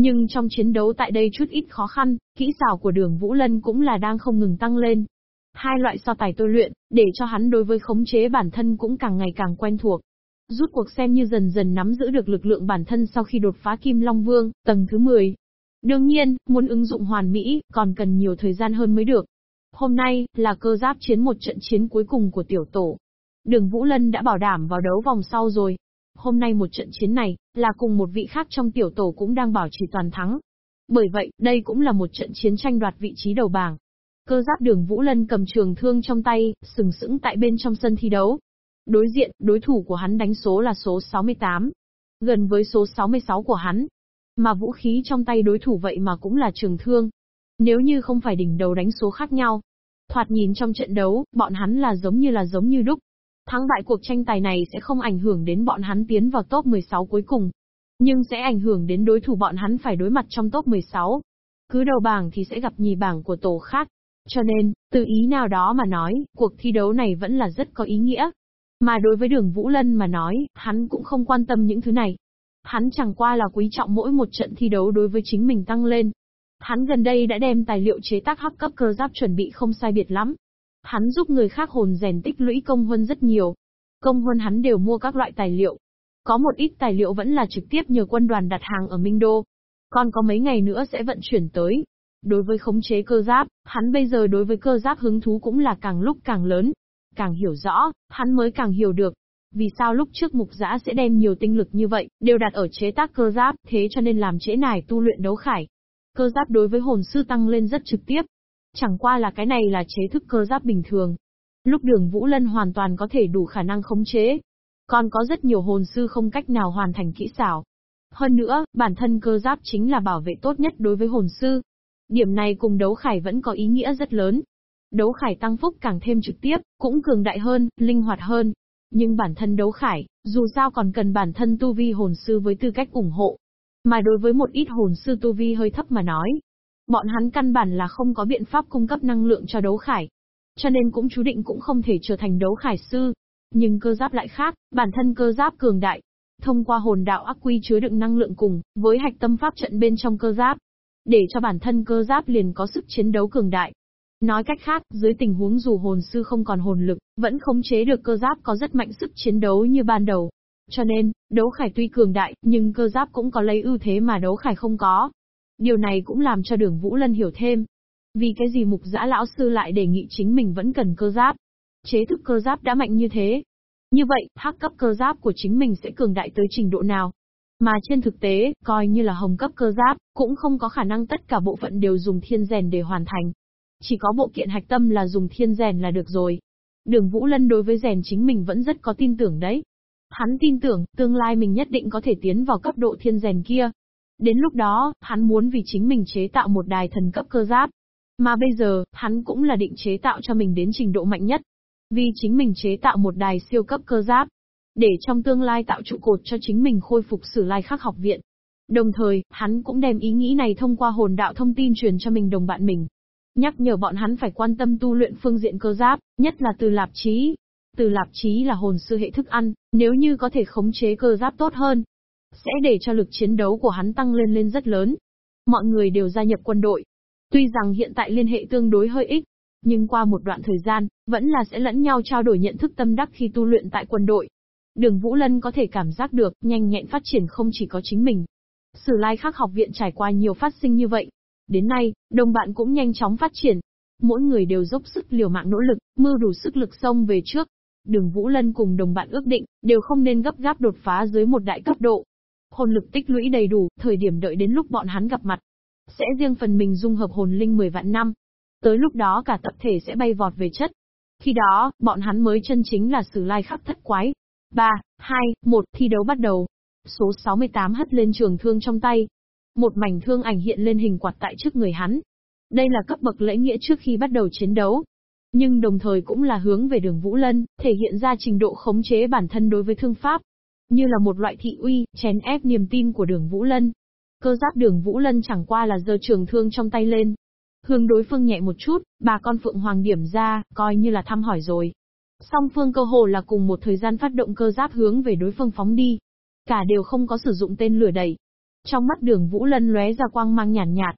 nhưng trong chiến đấu tại đây chút ít khó khăn, kỹ xảo của đường Vũ Lân cũng là đang không ngừng tăng lên. Hai loại so tài tôi luyện, để cho hắn đối với khống chế bản thân cũng càng ngày càng quen thuộc. Rút cuộc xem như dần dần nắm giữ được lực lượng bản thân sau khi đột phá Kim Long Vương, tầng thứ 10. Đương nhiên, muốn ứng dụng hoàn mỹ, còn cần nhiều thời gian hơn mới được. Hôm nay, là cơ giáp chiến một trận chiến cuối cùng của tiểu tổ. Đường Vũ Lân đã bảo đảm vào đấu vòng sau rồi, Hôm nay một trận chiến này, là cùng một vị khác trong tiểu tổ cũng đang bảo trì toàn thắng. Bởi vậy, đây cũng là một trận chiến tranh đoạt vị trí đầu bảng. Cơ giáp đường Vũ Lân cầm trường thương trong tay, sừng sững tại bên trong sân thi đấu. Đối diện, đối thủ của hắn đánh số là số 68. gần với số 66 của hắn. Mà vũ khí trong tay đối thủ vậy mà cũng là trường thương. Nếu như không phải đỉnh đầu đánh số khác nhau, thoạt nhìn trong trận đấu, bọn hắn là giống như là giống như đúc. Thắng bại cuộc tranh tài này sẽ không ảnh hưởng đến bọn hắn tiến vào top 16 cuối cùng, nhưng sẽ ảnh hưởng đến đối thủ bọn hắn phải đối mặt trong top 16. Cứ đầu bảng thì sẽ gặp nhì bảng của tổ khác. Cho nên, từ ý nào đó mà nói, cuộc thi đấu này vẫn là rất có ý nghĩa. Mà đối với đường Vũ Lân mà nói, hắn cũng không quan tâm những thứ này. Hắn chẳng qua là quý trọng mỗi một trận thi đấu đối với chính mình tăng lên. Hắn gần đây đã đem tài liệu chế tác hấp cấp cơ giáp chuẩn bị không sai biệt lắm. Hắn giúp người khác hồn rèn tích lũy công huân rất nhiều. Công huân hắn đều mua các loại tài liệu. Có một ít tài liệu vẫn là trực tiếp nhờ quân đoàn đặt hàng ở Minh Đô. Còn có mấy ngày nữa sẽ vận chuyển tới. Đối với khống chế cơ giáp, hắn bây giờ đối với cơ giáp hứng thú cũng là càng lúc càng lớn. Càng hiểu rõ, hắn mới càng hiểu được. Vì sao lúc trước mục giã sẽ đem nhiều tinh lực như vậy, đều đặt ở chế tác cơ giáp, thế cho nên làm trễ nải tu luyện đấu khải. Cơ giáp đối với hồn sư tăng lên rất trực tiếp. Chẳng qua là cái này là chế thức cơ giáp bình thường. Lúc đường Vũ Lân hoàn toàn có thể đủ khả năng khống chế. Còn có rất nhiều hồn sư không cách nào hoàn thành kỹ xảo. Hơn nữa, bản thân cơ giáp chính là bảo vệ tốt nhất đối với hồn sư. Điểm này cùng đấu khải vẫn có ý nghĩa rất lớn. Đấu khải tăng phúc càng thêm trực tiếp, cũng cường đại hơn, linh hoạt hơn. Nhưng bản thân đấu khải, dù sao còn cần bản thân tu vi hồn sư với tư cách ủng hộ. Mà đối với một ít hồn sư tu vi hơi thấp mà nói, bọn hắn căn bản là không có biện pháp cung cấp năng lượng cho đấu khải. Cho nên cũng chú định cũng không thể trở thành đấu khải sư. Nhưng cơ giáp lại khác, bản thân cơ giáp cường đại. Thông qua hồn đạo ác quy chứa đựng năng lượng cùng, với hạch tâm pháp trận bên trong cơ giáp. Để cho bản thân cơ giáp liền có sức chiến đấu cường đại. Nói cách khác, dưới tình huống dù hồn sư không còn hồn lực, vẫn khống chế được cơ giáp có rất mạnh sức chiến đấu như ban đầu. Cho nên, đấu khải tuy cường đại, nhưng cơ giáp cũng có lấy ưu thế mà đấu khải không có. Điều này cũng làm cho đường Vũ Lân hiểu thêm. Vì cái gì mục giã lão sư lại đề nghị chính mình vẫn cần cơ giáp. Chế thức cơ giáp đã mạnh như thế. Như vậy, hắc cấp cơ giáp của chính mình sẽ cường đại tới trình độ nào? Mà trên thực tế, coi như là hồng cấp cơ giáp, cũng không có khả năng tất cả bộ phận đều dùng thiên rèn để hoàn thành. Chỉ có bộ kiện hạch tâm là dùng thiên rèn là được rồi. Đường Vũ Lân đối với rèn chính mình vẫn rất có tin tưởng đấy. Hắn tin tưởng, tương lai mình nhất định có thể tiến vào cấp độ thiên rèn kia. Đến lúc đó, hắn muốn vì chính mình chế tạo một đài thần cấp cơ giáp. Mà bây giờ, hắn cũng là định chế tạo cho mình đến trình độ mạnh nhất. Vì chính mình chế tạo một đài siêu cấp cơ giáp. Để trong tương lai tạo trụ cột cho chính mình khôi phục sử lai khắc học viện. Đồng thời, hắn cũng đem ý nghĩ này thông qua hồn đạo thông tin truyền cho mình đồng bạn mình. Nhắc nhở bọn hắn phải quan tâm tu luyện phương diện cơ giáp, nhất là từ lạp trí, từ lạp chí là hồn sư hệ thức ăn, nếu như có thể khống chế cơ giáp tốt hơn, sẽ để cho lực chiến đấu của hắn tăng lên lên rất lớn. Mọi người đều gia nhập quân đội. Tuy rằng hiện tại liên hệ tương đối hơi ít, nhưng qua một đoạn thời gian, vẫn là sẽ lẫn nhau trao đổi nhận thức tâm đắc khi tu luyện tại quân đội. Đường Vũ Lân có thể cảm giác được, nhanh nhẹn phát triển không chỉ có chính mình. Sử lai khắc học viện trải qua nhiều phát sinh như vậy. Đến nay, đồng bạn cũng nhanh chóng phát triển. Mỗi người đều dốc sức liều mạng nỗ lực, mưu đủ sức lực xông về trước, Đường Vũ Lân cùng đồng bạn ước định, đều không nên gấp gáp đột phá dưới một đại cấp độ. Hồn lực tích lũy đầy đủ, thời điểm đợi đến lúc bọn hắn gặp mặt. Sẽ riêng phần mình dung hợp hồn linh 10 vạn năm. Tới lúc đó cả tập thể sẽ bay vọt về chất. Khi đó, bọn hắn mới chân chính là sử lai khắc thất quái. 3, 2, 1, thi đấu bắt đầu. Số 68 hất lên trường thương trong tay. Một mảnh thương ảnh hiện lên hình quạt tại trước người hắn. Đây là cấp bậc lễ nghĩa trước khi bắt đầu chiến đấu. Nhưng đồng thời cũng là hướng về đường Vũ Lân, thể hiện ra trình độ khống chế bản thân đối với thương pháp. Như là một loại thị uy, chèn ép niềm tin của đường Vũ Lân. Cơ giáp đường Vũ Lân chẳng qua là giơ trường thương trong tay lên. Hướng đối phương nhẹ một chút, bà con Phượng Hoàng điểm ra, coi như là thăm hỏi rồi. Song phương cơ hồ là cùng một thời gian phát động cơ giáp hướng về đối phương phóng đi. Cả đều không có sử dụng tên lửa đẩy. Trong mắt đường Vũ Lân lóe ra quang mang nhàn nhạt, nhạt.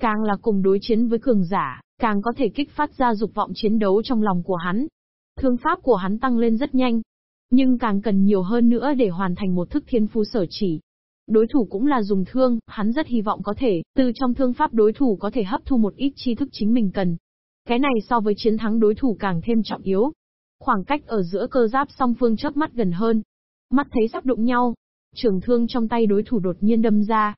Càng là cùng đối chiến với cường giả, càng có thể kích phát ra dục vọng chiến đấu trong lòng của hắn. Thương pháp của hắn tăng lên rất nhanh, nhưng càng cần nhiều hơn nữa để hoàn thành một thức thiên phu sở chỉ. Đối thủ cũng là dùng thương, hắn rất hy vọng có thể, từ trong thương pháp đối thủ có thể hấp thu một ít tri thức chính mình cần. Cái này so với chiến thắng đối thủ càng thêm trọng yếu. Khoảng cách ở giữa cơ giáp song phương chớp mắt gần hơn. Mắt thấy sắp đụng nhau. Trường thương trong tay đối thủ đột nhiên đâm ra.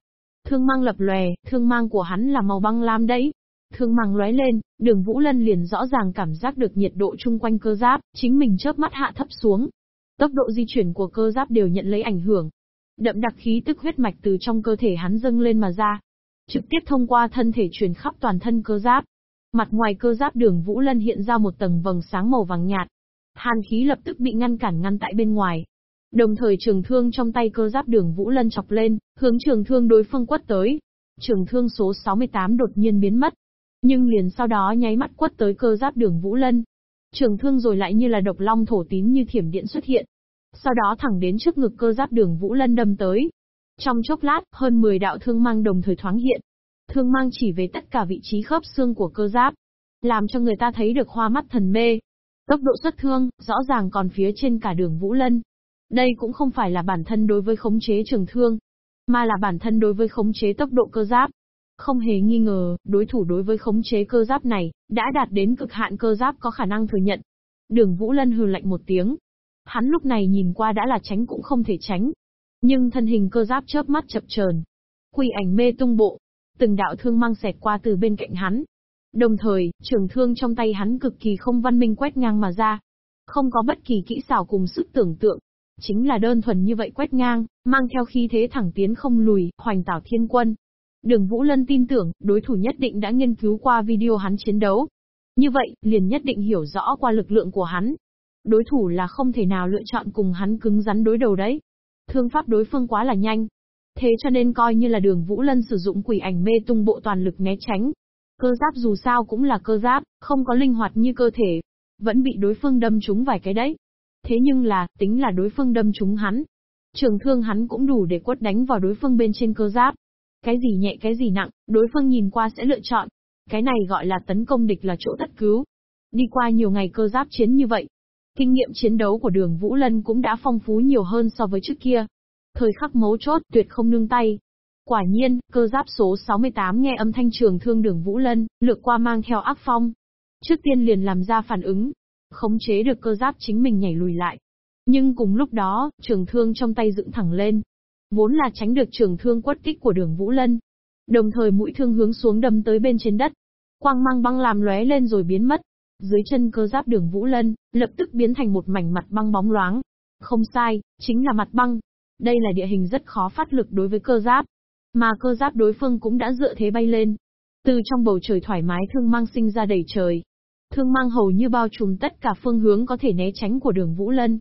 Thương mang lập lòe, thương mang của hắn là màu băng lam đấy, Thương mang lóe lên, đường Vũ Lân liền rõ ràng cảm giác được nhiệt độ chung quanh cơ giáp, chính mình chớp mắt hạ thấp xuống. Tốc độ di chuyển của cơ giáp đều nhận lấy ảnh hưởng. Đậm đặc khí tức huyết mạch từ trong cơ thể hắn dâng lên mà ra. Trực tiếp thông qua thân thể truyền khắp toàn thân cơ giáp. Mặt ngoài cơ giáp đường Vũ Lân hiện ra một tầng vầng sáng màu vàng nhạt. Hàn khí lập tức bị ngăn cản ngăn tại bên ngoài. Đồng thời trường thương trong tay cơ giáp đường Vũ Lân chọc lên, hướng trường thương đối phương quất tới. Trường thương số 68 đột nhiên biến mất. Nhưng liền sau đó nháy mắt quất tới cơ giáp đường Vũ Lân. Trường thương rồi lại như là độc long thổ tín như thiểm điện xuất hiện. Sau đó thẳng đến trước ngực cơ giáp đường Vũ Lân đâm tới. Trong chốc lát, hơn 10 đạo thương mang đồng thời thoáng hiện. Thương mang chỉ về tất cả vị trí khớp xương của cơ giáp. Làm cho người ta thấy được hoa mắt thần mê. Tốc độ xuất thương, rõ ràng còn phía trên cả đường Vũ Lân. Đây cũng không phải là bản thân đối với khống chế trường thương, mà là bản thân đối với khống chế tốc độ cơ giáp. Không hề nghi ngờ, đối thủ đối với khống chế cơ giáp này, đã đạt đến cực hạn cơ giáp có khả năng thừa nhận. Đường Vũ Lân hừ lạnh một tiếng. Hắn lúc này nhìn qua đã là tránh cũng không thể tránh. Nhưng thân hình cơ giáp chớp mắt chập chờn. quỳ ảnh mê tung bộ. Từng đạo thương mang xẹt qua từ bên cạnh hắn. Đồng thời, trường thương trong tay hắn cực kỳ không văn minh quét ngang mà ra. Không có bất kỳ kỹ xảo cùng sức tưởng tượng. Chính là đơn thuần như vậy quét ngang, mang theo khí thế thẳng tiến không lùi, hoành tảo thiên quân. Đường Vũ Lân tin tưởng, đối thủ nhất định đã nghiên cứu qua video hắn chiến đấu. Như vậy, liền nhất định hiểu rõ qua lực lượng của hắn. Đối thủ là không thể nào lựa chọn cùng hắn cứng rắn đối đầu đấy. Thương pháp đối phương quá là nhanh. Thế cho nên coi như là đường Vũ Lân sử dụng quỷ ảnh mê tung bộ toàn lực né tránh. Cơ giáp dù sao cũng là cơ giáp, không có linh hoạt như cơ thể. Vẫn bị đối phương đâm trúng vài cái đấy. Thế nhưng là, tính là đối phương đâm trúng hắn. Trường thương hắn cũng đủ để quất đánh vào đối phương bên trên cơ giáp. Cái gì nhẹ cái gì nặng, đối phương nhìn qua sẽ lựa chọn. Cái này gọi là tấn công địch là chỗ tất cứu. Đi qua nhiều ngày cơ giáp chiến như vậy. Kinh nghiệm chiến đấu của đường Vũ Lân cũng đã phong phú nhiều hơn so với trước kia. Thời khắc mấu chốt, tuyệt không nương tay. Quả nhiên, cơ giáp số 68 nghe âm thanh trường thương đường Vũ Lân, lược qua mang theo ác phong. Trước tiên liền làm ra phản ứng, khống chế được cơ giáp chính mình nhảy lùi lại. Nhưng cùng lúc đó, trường thương trong tay dựng thẳng lên. Vốn là tránh được trường thương quất kích của đường Vũ Lân. Đồng thời mũi thương hướng xuống đâm tới bên trên đất. Quang mang băng làm lóe lên rồi biến mất. Dưới chân cơ giáp đường Vũ Lân, lập tức biến thành một mảnh mặt băng bóng loáng. Không sai, chính là mặt băng. Đây là địa hình rất khó phát lực đối với cơ giáp. Mà cơ giáp đối phương cũng đã dựa thế bay lên. Từ trong bầu trời thoải mái thương mang sinh ra đầy trời, Thương mang hầu như bao trùm tất cả phương hướng có thể né tránh của đường Vũ Lân.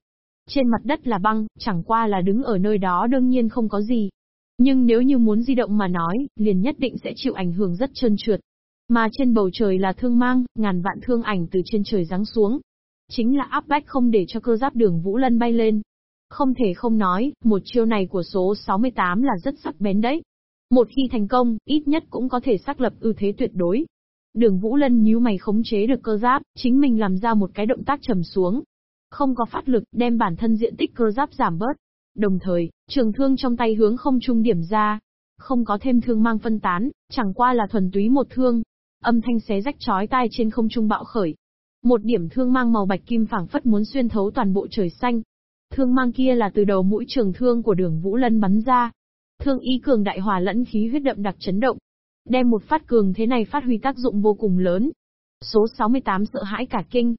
Trên mặt đất là băng, chẳng qua là đứng ở nơi đó đương nhiên không có gì. Nhưng nếu như muốn di động mà nói, liền nhất định sẽ chịu ảnh hưởng rất trơn trượt. Mà trên bầu trời là thương mang, ngàn vạn thương ảnh từ trên trời giáng xuống. Chính là áp bách không để cho cơ giáp đường Vũ Lân bay lên. Không thể không nói, một chiêu này của số 68 là rất sắc bén đấy. Một khi thành công, ít nhất cũng có thể xác lập ưu thế tuyệt đối. Đường Vũ Lân nhíu mày khống chế được cơ giáp, chính mình làm ra một cái động tác trầm xuống. Không có phát lực, đem bản thân diện tích cơ giáp giảm bớt. Đồng thời, trường thương trong tay hướng không trung điểm ra. Không có thêm thương mang phân tán, chẳng qua là thuần túy một thương. Âm thanh xé rách chói tai trên không trung bạo khởi. Một điểm thương mang màu bạch kim phảng phất muốn xuyên thấu toàn bộ trời xanh. Thương mang kia là từ đầu mũi trường thương của đường Vũ Lân bắn ra. Thương y cường đại hòa lẫn khí huyết đậm đặc chấn động, Đem một phát cường thế này phát huy tác dụng vô cùng lớn. Số 68 sợ hãi cả kinh.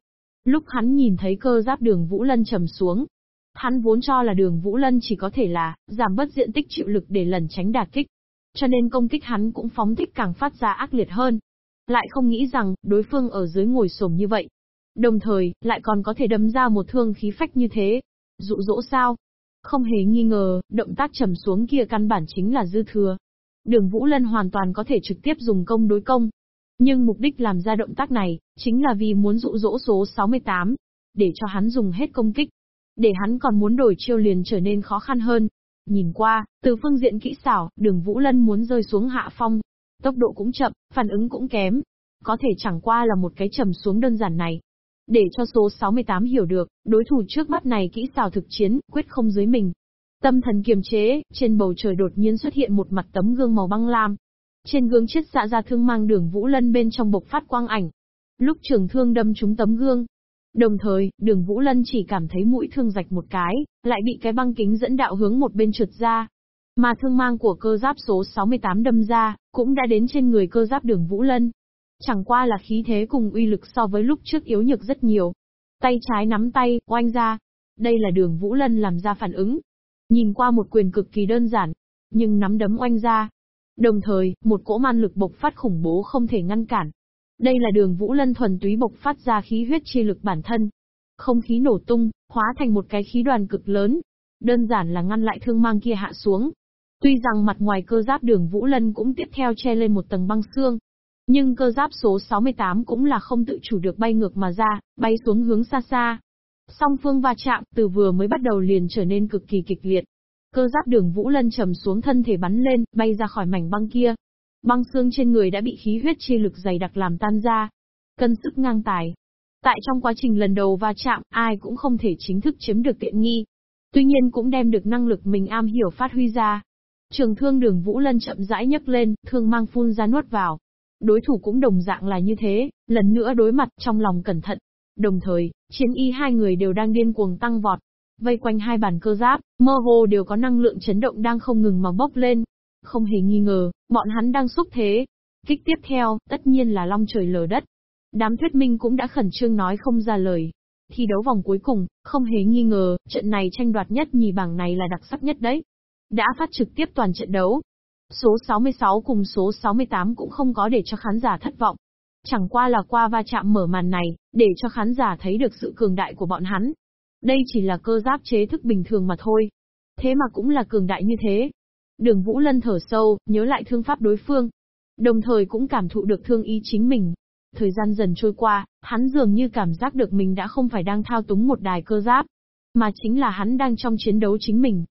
Lúc hắn nhìn thấy cơ giáp đường Vũ Lân trầm xuống. Hắn vốn cho là đường Vũ Lân chỉ có thể là, giảm bớt diện tích chịu lực để lẩn tránh đả kích. Cho nên công kích hắn cũng phóng thích càng phát ra ác liệt hơn. Lại không nghĩ rằng, đối phương ở dưới ngồi xổm như vậy. Đồng thời, lại còn có thể đâm ra một thương khí phách như thế. Dụ dỗ sao? Không hề nghi ngờ, động tác trầm xuống kia căn bản chính là dư thừa. Đường Vũ Lân hoàn toàn có thể trực tiếp dùng công đối công. Nhưng mục đích làm ra động tác này, chính là vì muốn dụ dỗ số 68, để cho hắn dùng hết công kích. Để hắn còn muốn đổi chiêu liền trở nên khó khăn hơn. Nhìn qua, từ phương diện kỹ xảo, đường Vũ Lân muốn rơi xuống hạ phong. Tốc độ cũng chậm, phản ứng cũng kém. Có thể chẳng qua là một cái trầm xuống đơn giản này. Để cho số 68 hiểu được, đối thủ trước mắt này kỹ xảo thực chiến, quyết không dưới mình. Tâm thần kiềm chế, trên bầu trời đột nhiên xuất hiện một mặt tấm gương màu băng lam. Trên gương chiết xạ dạ ra thương mang đường Vũ Lân bên trong bộc phát quang ảnh. Lúc trường thương đâm trúng tấm gương. Đồng thời, đường Vũ Lân chỉ cảm thấy mũi thương rạch một cái, lại bị cái băng kính dẫn đạo hướng một bên trượt ra. Mà thương mang của cơ giáp số 68 đâm ra, cũng đã đến trên người cơ giáp đường Vũ Lân. Chẳng qua là khí thế cùng uy lực so với lúc trước yếu nhược rất nhiều. Tay trái nắm tay, oanh ra. Đây là đường Vũ Lân làm ra phản ứng, Nhìn qua một quyền cực kỳ đơn giản, nhưng nắm đấm oanh ra. Đồng thời, một cỗ man lực bộc phát khủng bố không thể ngăn cản. Đây là đường Vũ Lân thuần túy bộc phát ra khí huyết chi lực bản thân. Không khí nổ tung, hóa thành một cái khí đoàn cực lớn. Đơn giản là ngăn lại thương mang kia hạ xuống. Tuy rằng mặt ngoài cơ giáp đường Vũ Lân cũng tiếp theo che lên một tầng băng xương. Nhưng cơ giáp số 68 cũng là không tự chủ được bay ngược mà ra, bay xuống hướng xa xa. Song phương va chạm, từ vừa mới bắt đầu liền trở nên cực kỳ kịch liệt. Cơ giáp đường Vũ Lân trầm xuống thân thể bắn lên, bay ra khỏi mảnh băng kia. Băng xương trên người đã bị khí huyết chi lực dày đặc làm tan ra. Cân sức ngang tài. Tại trong quá trình lần đầu va chạm, ai cũng không thể chính thức chiếm được tiện nghi. Tuy nhiên cũng đem được năng lực mình am hiểu phát huy ra. Trường thương đường Vũ Lân chậm rãi nhấc lên, thương mang phun ra nuốt vào. Đối thủ cũng đồng dạng là như thế, lần nữa đối mặt trong lòng cẩn thận. Đồng thời, chiến y hai người đều đang điên cuồng tăng vọt. Vây quanh hai bàn cơ giáp, mơ hồ đều có năng lượng chấn động đang không ngừng mà bốc lên. Không hề nghi ngờ, bọn hắn đang xúc thế. Kích tiếp theo, tất nhiên là long trời lở đất. Đám thuyết minh cũng đã khẩn trương nói không ra lời. Thi đấu vòng cuối cùng, không hề nghi ngờ, trận này tranh đoạt nhất nhì bảng này là đặc sắc nhất đấy. Đã phát trực tiếp toàn trận đấu. Số 66 cùng số 68 cũng không có để cho khán giả thất vọng. Chẳng qua là qua va chạm mở màn này, để cho khán giả thấy được sự cường đại của bọn hắn. Đây chỉ là cơ giáp chế thức bình thường mà thôi. Thế mà cũng là cường đại như thế. Đường Vũ Lân thở sâu, nhớ lại thương pháp đối phương. Đồng thời cũng cảm thụ được thương ý chính mình. Thời gian dần trôi qua, hắn dường như cảm giác được mình đã không phải đang thao túng một đài cơ giáp, mà chính là hắn đang trong chiến đấu chính mình.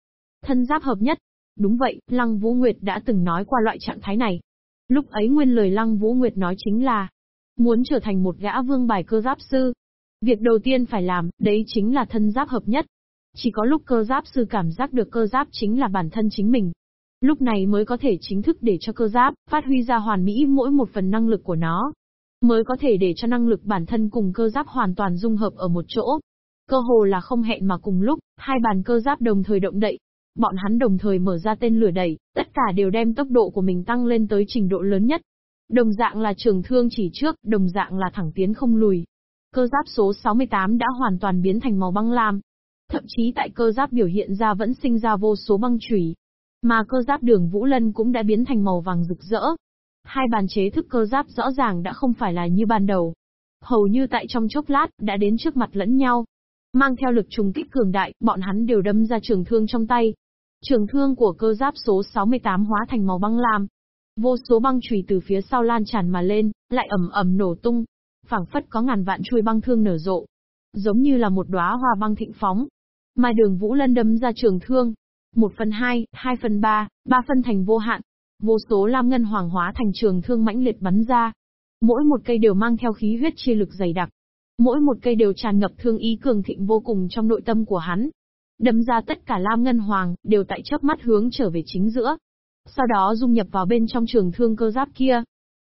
Thân giáp hợp nhất. Đúng vậy, Lăng Vũ Nguyệt đã từng nói qua loại trạng thái này. Lúc ấy nguyên lời Lăng Vũ Nguyệt nói chính là, muốn trở thành một gã vương bài cơ giáp sư. Việc đầu tiên phải làm, đấy chính là thân giáp hợp nhất. Chỉ có lúc cơ giáp sư cảm giác được cơ giáp chính là bản thân chính mình. Lúc này mới có thể chính thức để cho cơ giáp phát huy ra hoàn mỹ mỗi một phần năng lực của nó. Mới có thể để cho năng lực bản thân cùng cơ giáp hoàn toàn dung hợp ở một chỗ. Cơ hồ là không hẹn mà cùng lúc, hai bàn cơ giáp đồng thời động đậy. Bọn hắn đồng thời mở ra tên lửa đẩy, tất cả đều đem tốc độ của mình tăng lên tới trình độ lớn nhất. Đồng dạng là trường thương chỉ trước, đồng dạng là thẳng tiến không lùi. Cơ giáp số 68 đã hoàn toàn biến thành màu băng lam. Thậm chí tại cơ giáp biểu hiện ra vẫn sinh ra vô số băng chủy. Mà cơ giáp đường Vũ Lân cũng đã biến thành màu vàng rực rỡ. Hai bàn chế thức cơ giáp rõ ràng đã không phải là như ban đầu. Hầu như tại trong chốc lát, đã đến trước mặt lẫn nhau. Mang theo lực trùng kích cường đại, bọn hắn đều đâm ra trường thương trong tay. Trường thương của cơ giáp số 68 hóa thành màu băng lam, Vô số băng chùy từ phía sau lan tràn mà lên, lại ầm ầm nổ tung phảng phất có ngàn vạn chuôi băng thương nở rộ. Giống như là một đóa hoa băng thịnh phóng. Mai đường Vũ Lân đâm ra trường thương. Một phần hai, hai phần ba, ba phân thành vô hạn. Vô số lam ngân hoàng hóa thành trường thương mãnh liệt bắn ra. Mỗi một cây đều mang theo khí huyết chi lực dày đặc. Mỗi một cây đều tràn ngập thương ý cường thịnh vô cùng trong nội tâm của hắn. Đâm ra tất cả lam ngân hoàng, đều tại chớp mắt hướng trở về chính giữa sau đó dung nhập vào bên trong trường thương cơ giáp kia.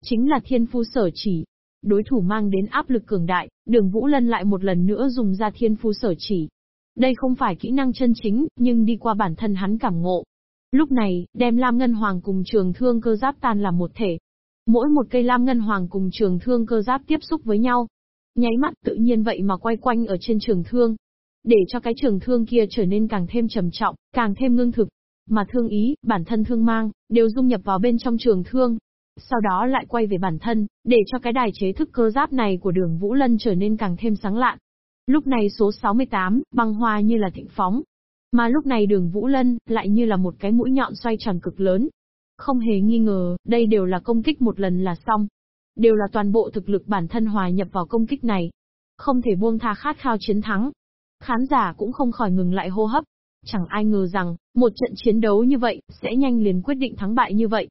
Chính là thiên phu sở chỉ. Đối thủ mang đến áp lực cường đại, đường Vũ Lân lại một lần nữa dùng ra thiên phu sở chỉ. Đây không phải kỹ năng chân chính, nhưng đi qua bản thân hắn cảm ngộ. Lúc này, đem Lam Ngân Hoàng cùng trường thương cơ giáp tan làm một thể. Mỗi một cây Lam Ngân Hoàng cùng trường thương cơ giáp tiếp xúc với nhau. Nháy mắt tự nhiên vậy mà quay quanh ở trên trường thương. Để cho cái trường thương kia trở nên càng thêm trầm trọng, càng thêm ngưng thực. Mà thương ý, bản thân thương mang, đều dung nhập vào bên trong trường thương. Sau đó lại quay về bản thân, để cho cái đài chế thức cơ giáp này của đường Vũ Lân trở nên càng thêm sáng lạn. Lúc này số 68, băng hoa như là thịnh phóng. Mà lúc này đường Vũ Lân, lại như là một cái mũi nhọn xoay tròn cực lớn. Không hề nghi ngờ, đây đều là công kích một lần là xong. Đều là toàn bộ thực lực bản thân hòa nhập vào công kích này. Không thể buông tha khát khao chiến thắng. Khán giả cũng không khỏi ngừng lại hô hấp, Chẳng ai ngờ rằng, một trận chiến đấu như vậy, sẽ nhanh liền quyết định thắng bại như vậy.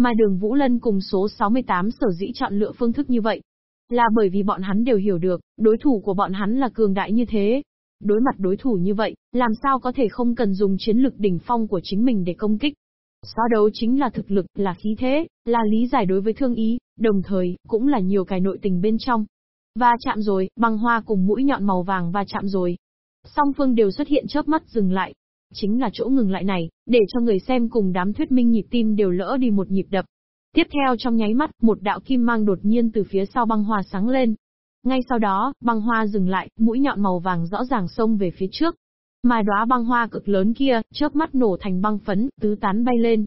Mà đường Vũ Lân cùng số 68 sở dĩ chọn lựa phương thức như vậy. Là bởi vì bọn hắn đều hiểu được, đối thủ của bọn hắn là cường đại như thế. Đối mặt đối thủ như vậy, làm sao có thể không cần dùng chiến lực đỉnh phong của chính mình để công kích. So đấu chính là thực lực, là khí thế, là lý giải đối với thương ý, đồng thời, cũng là nhiều cái nội tình bên trong. Va chạm rồi, băng hoa cùng mũi nhọn màu vàng va chạm rồi, Song phương đều xuất hiện chớp mắt dừng lại. Chính là chỗ ngừng lại này, để cho người xem cùng đám thuyết minh nhịp tim đều lỡ đi một nhịp đập. Tiếp theo trong nháy mắt, một đạo kim mang đột nhiên từ phía sau băng hoa sáng lên. Ngay sau đó, băng hoa dừng lại, mũi nhọn màu vàng rõ ràng xông về phía trước. Mà đóa băng hoa cực lớn kia, chớp mắt nổ thành băng phấn, tứ tán bay lên.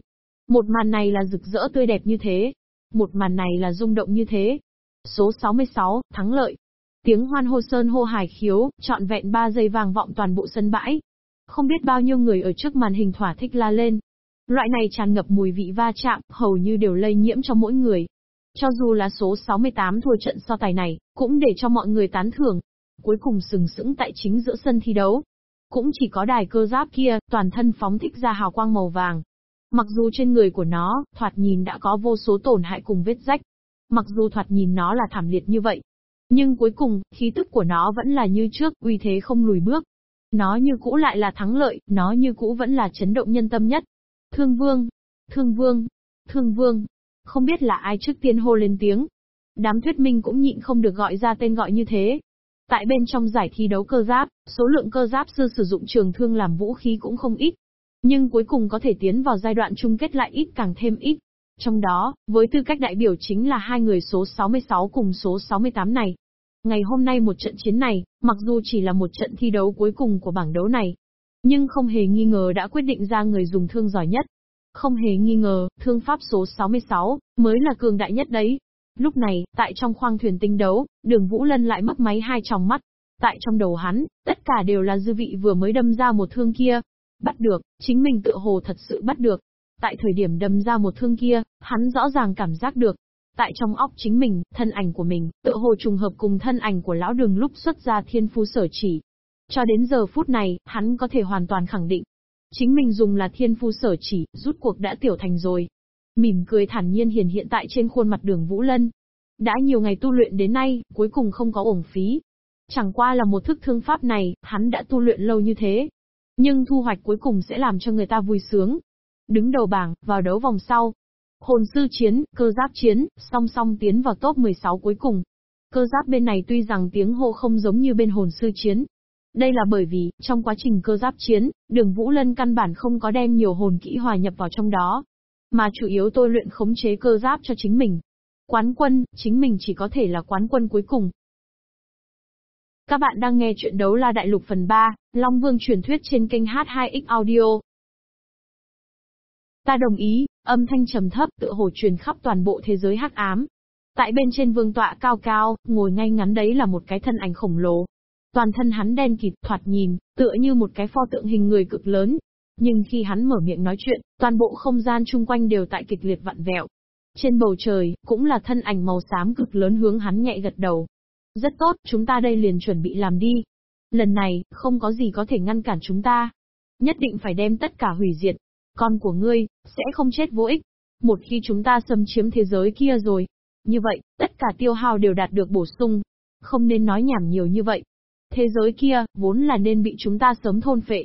Một màn này là rực rỡ tươi đẹp như thế. Một màn này là rung động như thế. Số 66, thắng lợi. Tiếng hoan hô sơn hô hải khiếu, trọn vẹn 3 giây vàng vọng toàn bộ sân bãi. Không biết bao nhiêu người ở trước màn hình thỏa thích la lên. Loại này tràn ngập mùi vị va chạm, hầu như đều lây nhiễm cho mỗi người. Cho dù là số 68 thua trận so tài này, cũng để cho mọi người tán thưởng. Cuối cùng sừng sững tại chính giữa sân thi đấu. Cũng chỉ có đài cơ giáp kia, toàn thân phóng thích ra hào quang màu vàng. Mặc dù trên người của nó, thoạt nhìn đã có vô số tổn hại cùng vết rách. Mặc dù thoạt nhìn nó là thảm liệt như vậy. Nhưng cuối cùng, khí tức của nó vẫn là như trước, uy thế không lùi bước. Nó như cũ lại là thắng lợi, nó như cũ vẫn là chấn động nhân tâm nhất. Thương vương, thương vương, thương vương, không biết là ai trước tiên hô lên tiếng. Đám thuyết minh cũng nhịn không được gọi ra tên gọi như thế. Tại bên trong giải thi đấu cơ giáp, số lượng cơ giáp sư sử dụng trường thương làm vũ khí cũng không ít. Nhưng cuối cùng có thể tiến vào giai đoạn chung kết lại ít càng thêm ít. Trong đó, với tư cách đại biểu chính là hai người số 66 cùng số 68 này. Ngày hôm nay một trận chiến này, mặc dù chỉ là một trận thi đấu cuối cùng của bảng đấu này, nhưng không hề nghi ngờ đã quyết định ra người dùng thương giỏi nhất. Không hề nghi ngờ, thương pháp số 66, mới là cường đại nhất đấy. Lúc này, tại trong khoang thuyền tinh đấu, đường Vũ Lân lại mất máy hai tròng mắt. Tại trong đầu hắn, tất cả đều là dư vị vừa mới đâm ra một thương kia. Bắt được, chính mình tự hồ thật sự bắt được. Tại thời điểm đâm ra một thương kia, hắn rõ ràng cảm giác được. Tại trong óc chính mình, thân ảnh của mình, tự hồ trùng hợp cùng thân ảnh của lão đường lúc xuất ra thiên phu sở chỉ. Cho đến giờ phút này, hắn có thể hoàn toàn khẳng định, Chính mình dùng là thiên phu sở chỉ, rút cuộc đã tiểu thành rồi. Mỉm cười thản nhiên hiền hiện tại trên khuôn mặt đường Vũ Lân. Đã nhiều ngày tu luyện đến nay, cuối cùng không có ổng phí. Chẳng qua là một thức thương pháp này, hắn đã tu luyện lâu như thế. Nhưng thu hoạch cuối cùng sẽ làm cho người ta vui sướng. Đứng đầu bảng, vào đấu vòng sau. Hồn sư chiến, cơ giáp chiến, song song tiến vào top 16 cuối cùng. Cơ giáp bên này tuy rằng tiếng hô không giống như bên hồn sư chiến, đây là bởi vì, trong quá trình cơ giáp chiến, đường Vũ Lân căn bản không có đem nhiều hồn kỹ hòa nhập vào trong đó, mà chủ yếu tôi luyện khống chế cơ giáp cho chính mình. Quán quân, chính mình chỉ có thể là quán quân cuối cùng. Các bạn đang nghe chuyện đấu la đại lục phần 3, Long Vương truyền thuyết trên kênh H2X Audio. Ta đồng ý, âm thanh trầm thấp tựa hồ truyền khắp toàn bộ thế giới hắc ám. Tại bên trên vương tọa cao cao, ngồi ngay ngắn đấy là một cái thân ảnh khổng lồ, Toàn thân hắn đen kịt thoạt nhìn, tựa như một cái pho tượng hình người cực lớn. Nhưng khi hắn mở miệng nói chuyện, toàn bộ không gian chung quanh đều tại kịch liệt vặn vẹo. Trên bầu trời, cũng là thân ảnh màu xám cực lớn hướng hắn nhẹ gật đầu. Rất tốt, chúng ta đây liền chuẩn bị làm đi. Lần này, không có gì có thể ngăn cản chúng ta. Nhất định phải đem tất cả hủy diệt. Con của ngươi, sẽ không chết vô ích. Một khi chúng ta xâm chiếm thế giới kia rồi. Như vậy, tất cả tiêu hao đều đạt được bổ sung. Không nên nói nhảm nhiều như vậy. Thế giới kia, vốn là nên bị chúng ta sớm thôn phệ.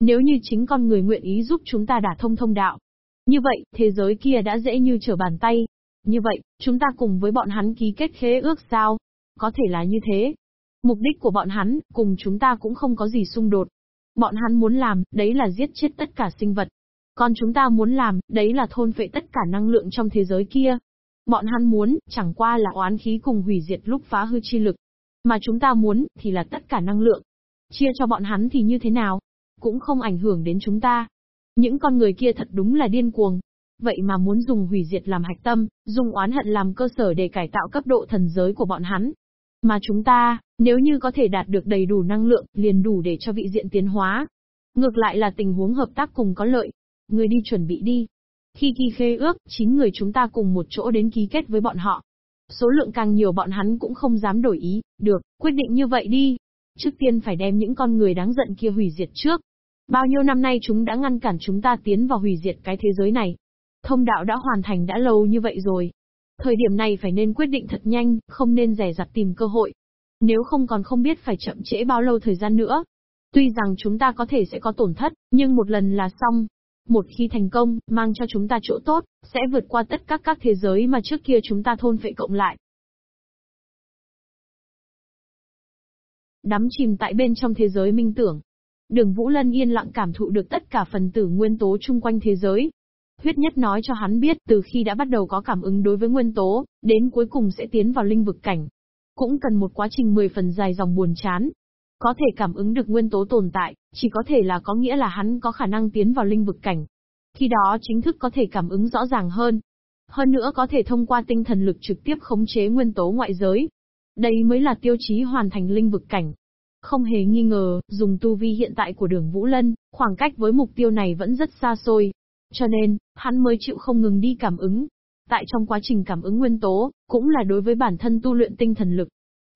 Nếu như chính con người nguyện ý giúp chúng ta đả thông thông đạo. Như vậy, thế giới kia đã dễ như trở bàn tay. Như vậy, chúng ta cùng với bọn hắn ký kết khế ước sao? Có thể là như thế. Mục đích của bọn hắn, cùng chúng ta cũng không có gì xung đột. Bọn hắn muốn làm, đấy là giết chết tất cả sinh vật. Còn chúng ta muốn làm, đấy là thôn phệ tất cả năng lượng trong thế giới kia. Bọn hắn muốn, chẳng qua là oán khí cùng hủy diệt lúc phá hư chi lực. Mà chúng ta muốn, thì là tất cả năng lượng. Chia cho bọn hắn thì như thế nào? Cũng không ảnh hưởng đến chúng ta. Những con người kia thật đúng là điên cuồng. Vậy mà muốn dùng hủy diệt làm hạch tâm, dùng oán hận làm cơ sở để cải tạo cấp độ thần giới của bọn hắn. Mà chúng ta, nếu như có thể đạt được đầy đủ năng lượng, liền đủ để cho vị diện tiến hóa. Ngược lại là tình huống hợp tác cùng có lợi. Người đi chuẩn bị đi. Khi ghi khê ước, chín người chúng ta cùng một chỗ đến ký kết với bọn họ. Số lượng càng nhiều bọn hắn cũng không dám đổi ý, được, quyết định như vậy đi. Trước tiên phải đem những con người đáng giận kia hủy diệt trước. Bao nhiêu năm nay chúng đã ngăn cản chúng ta tiến vào hủy diệt cái thế giới này. Thông đạo đã hoàn thành đã lâu như vậy rồi. Thời điểm này phải nên quyết định thật nhanh, không nên rẻ rặt tìm cơ hội. Nếu không còn không biết phải chậm trễ bao lâu thời gian nữa. Tuy rằng chúng ta có thể sẽ có tổn thất, nhưng một lần là xong, một khi thành công, mang cho chúng ta chỗ tốt, sẽ vượt qua tất cả các thế giới mà trước kia chúng ta thôn phệ cộng lại. Đắm chìm tại bên trong thế giới minh tưởng. Đường Vũ Lân yên lặng cảm thụ được tất cả phần tử nguyên tố chung quanh thế giới. Huyết nhất nói cho hắn biết từ khi đã bắt đầu có cảm ứng đối với nguyên tố, đến cuối cùng sẽ tiến vào linh vực cảnh. Cũng cần một quá trình 10 phần dài dòng buồn chán. Có thể cảm ứng được nguyên tố tồn tại, chỉ có thể là có nghĩa là hắn có khả năng tiến vào linh vực cảnh. Khi đó chính thức có thể cảm ứng rõ ràng hơn. Hơn nữa có thể thông qua tinh thần lực trực tiếp khống chế nguyên tố ngoại giới. Đây mới là tiêu chí hoàn thành linh vực cảnh. Không hề nghi ngờ, dùng tu vi hiện tại của đường Vũ Lân, khoảng cách với mục tiêu này vẫn rất xa xôi. Cho nên, hắn mới chịu không ngừng đi cảm ứng. Tại trong quá trình cảm ứng nguyên tố, cũng là đối với bản thân tu luyện tinh thần lực.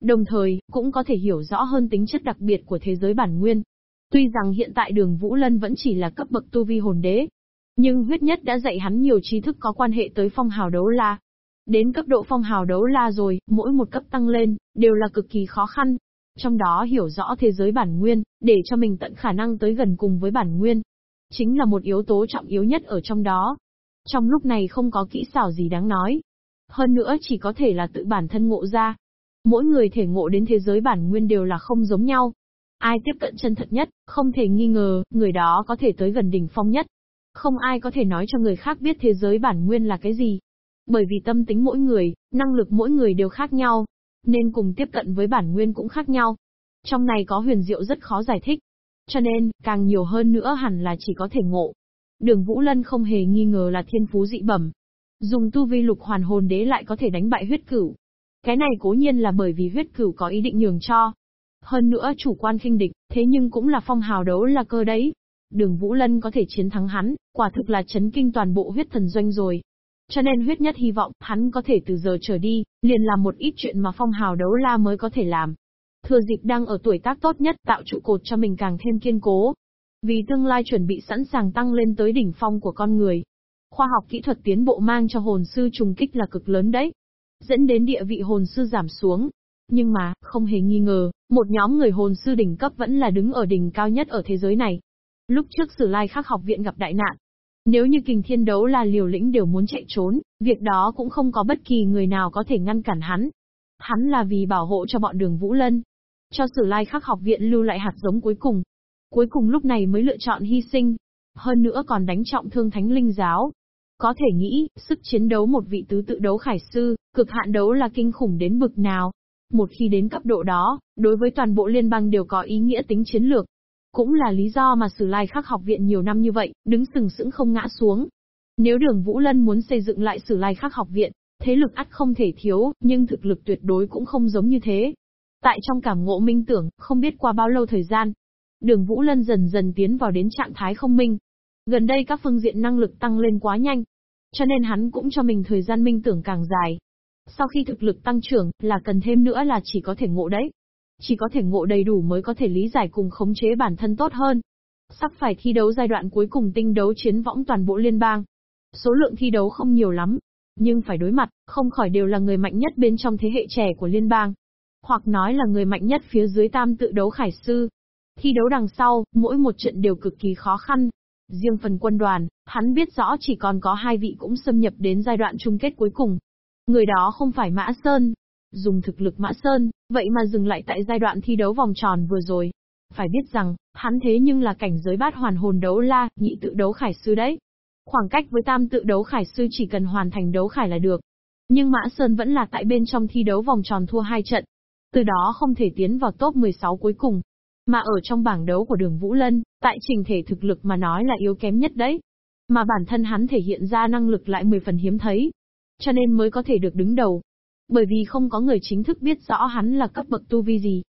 Đồng thời, cũng có thể hiểu rõ hơn tính chất đặc biệt của thế giới bản nguyên. Tuy rằng hiện tại đường Vũ Lân vẫn chỉ là cấp bậc tu vi hồn đế, nhưng huyết nhất đã dạy hắn nhiều trí thức có quan hệ tới phong hào đấu la. Đến cấp độ phong hào đấu la rồi, mỗi một cấp tăng lên, đều là cực kỳ khó khăn. Trong đó hiểu rõ thế giới bản nguyên, để cho mình tận khả năng tới gần cùng với bản nguyên. Chính là một yếu tố trọng yếu nhất ở trong đó. Trong lúc này không có kỹ xảo gì đáng nói. Hơn nữa chỉ có thể là tự bản thân ngộ ra. Mỗi người thể ngộ đến thế giới bản nguyên đều là không giống nhau. Ai tiếp cận chân thật nhất, không thể nghi ngờ, người đó có thể tới gần đỉnh phong nhất. Không ai có thể nói cho người khác biết thế giới bản nguyên là cái gì. Bởi vì tâm tính mỗi người, năng lực mỗi người đều khác nhau, nên cùng tiếp cận với bản nguyên cũng khác nhau. Trong này có huyền diệu rất khó giải thích. Cho nên, càng nhiều hơn nữa hẳn là chỉ có thể ngộ. Đường Vũ Lân không hề nghi ngờ là thiên phú dị bẩm. Dùng tu vi lục hoàn hồn đế lại có thể đánh bại huyết cửu. Cái này cố nhiên là bởi vì huyết cửu có ý định nhường cho. Hơn nữa chủ quan khinh địch, thế nhưng cũng là phong hào đấu là cơ đấy. Đường Vũ Lân có thể chiến thắng hắn, quả thực là chấn kinh toàn bộ huyết thần doanh rồi. Cho nên huyết nhất hy vọng, hắn có thể từ giờ trở đi, liền làm một ít chuyện mà phong hào đấu la mới có thể làm. Thừa dịp đang ở tuổi tác tốt nhất tạo trụ cột cho mình càng thêm kiên cố. Vì tương lai chuẩn bị sẵn sàng tăng lên tới đỉnh phong của con người. Khoa học kỹ thuật tiến bộ mang cho hồn sư trùng kích là cực lớn đấy. Dẫn đến địa vị hồn sư giảm xuống. Nhưng mà, không hề nghi ngờ, một nhóm người hồn sư đỉnh cấp vẫn là đứng ở đỉnh cao nhất ở thế giới này. Lúc trước Sử Lai Khắc học viện gặp đại nạn, nếu như kình thiên đấu là liều lĩnh đều muốn chạy trốn, việc đó cũng không có bất kỳ người nào có thể ngăn cản hắn. Hắn là vì bảo hộ cho bọn đường Vũ Lân. Cho sử lai khắc học viện lưu lại hạt giống cuối cùng. Cuối cùng lúc này mới lựa chọn hy sinh. Hơn nữa còn đánh trọng thương thánh linh giáo. Có thể nghĩ, sức chiến đấu một vị tứ tự đấu khải sư, cực hạn đấu là kinh khủng đến bực nào. Một khi đến cấp độ đó, đối với toàn bộ liên bang đều có ý nghĩa tính chiến lược. Cũng là lý do mà Sử Lai Khắc học viện nhiều năm như vậy, đứng sừng sững không ngã xuống. Nếu đường Vũ Lân muốn xây dựng lại Sử Lai Khắc học viện, thế lực ắt không thể thiếu, nhưng thực lực tuyệt đối cũng không giống như thế. Tại trong cảm ngộ minh tưởng, không biết qua bao lâu thời gian, đường Vũ Lân dần dần tiến vào đến trạng thái không minh. Gần đây các phương diện năng lực tăng lên quá nhanh, cho nên hắn cũng cho mình thời gian minh tưởng càng dài. Sau khi thực lực tăng trưởng, là cần thêm nữa là chỉ có thể ngộ đấy. Chỉ có thể ngộ đầy đủ mới có thể lý giải cùng khống chế bản thân tốt hơn. Sắp phải thi đấu giai đoạn cuối cùng tinh đấu chiến võng toàn bộ liên bang. Số lượng thi đấu không nhiều lắm, nhưng phải đối mặt, không khỏi đều là người mạnh nhất bên trong thế hệ trẻ của liên bang. Hoặc nói là người mạnh nhất phía dưới tam tự đấu khải sư. Thi đấu đằng sau, mỗi một trận đều cực kỳ khó khăn. Riêng phần quân đoàn, hắn biết rõ chỉ còn có hai vị cũng xâm nhập đến giai đoạn chung kết cuối cùng. Người đó không phải Mã Sơn, Dùng thực lực Mã Sơn, vậy mà dừng lại tại giai đoạn thi đấu vòng tròn vừa rồi. Phải biết rằng, hắn thế nhưng là cảnh giới bát hoàn hồn đấu la, nhị tự đấu khải sư đấy. Khoảng cách với tam tự đấu khải sư chỉ cần hoàn thành đấu khải là được. Nhưng Mã Sơn vẫn là tại bên trong thi đấu vòng tròn thua hai trận. Từ đó không thể tiến vào top 16 cuối cùng. Mà ở trong bảng đấu của đường Vũ Lân, tại trình thể thực lực mà nói là yếu kém nhất đấy. Mà bản thân hắn thể hiện ra năng lực lại 10 phần hiếm thấy. Cho nên mới có thể được đứng đầu. Bởi vì không có người chính thức biết rõ hắn là cấp bậc tu vi gì.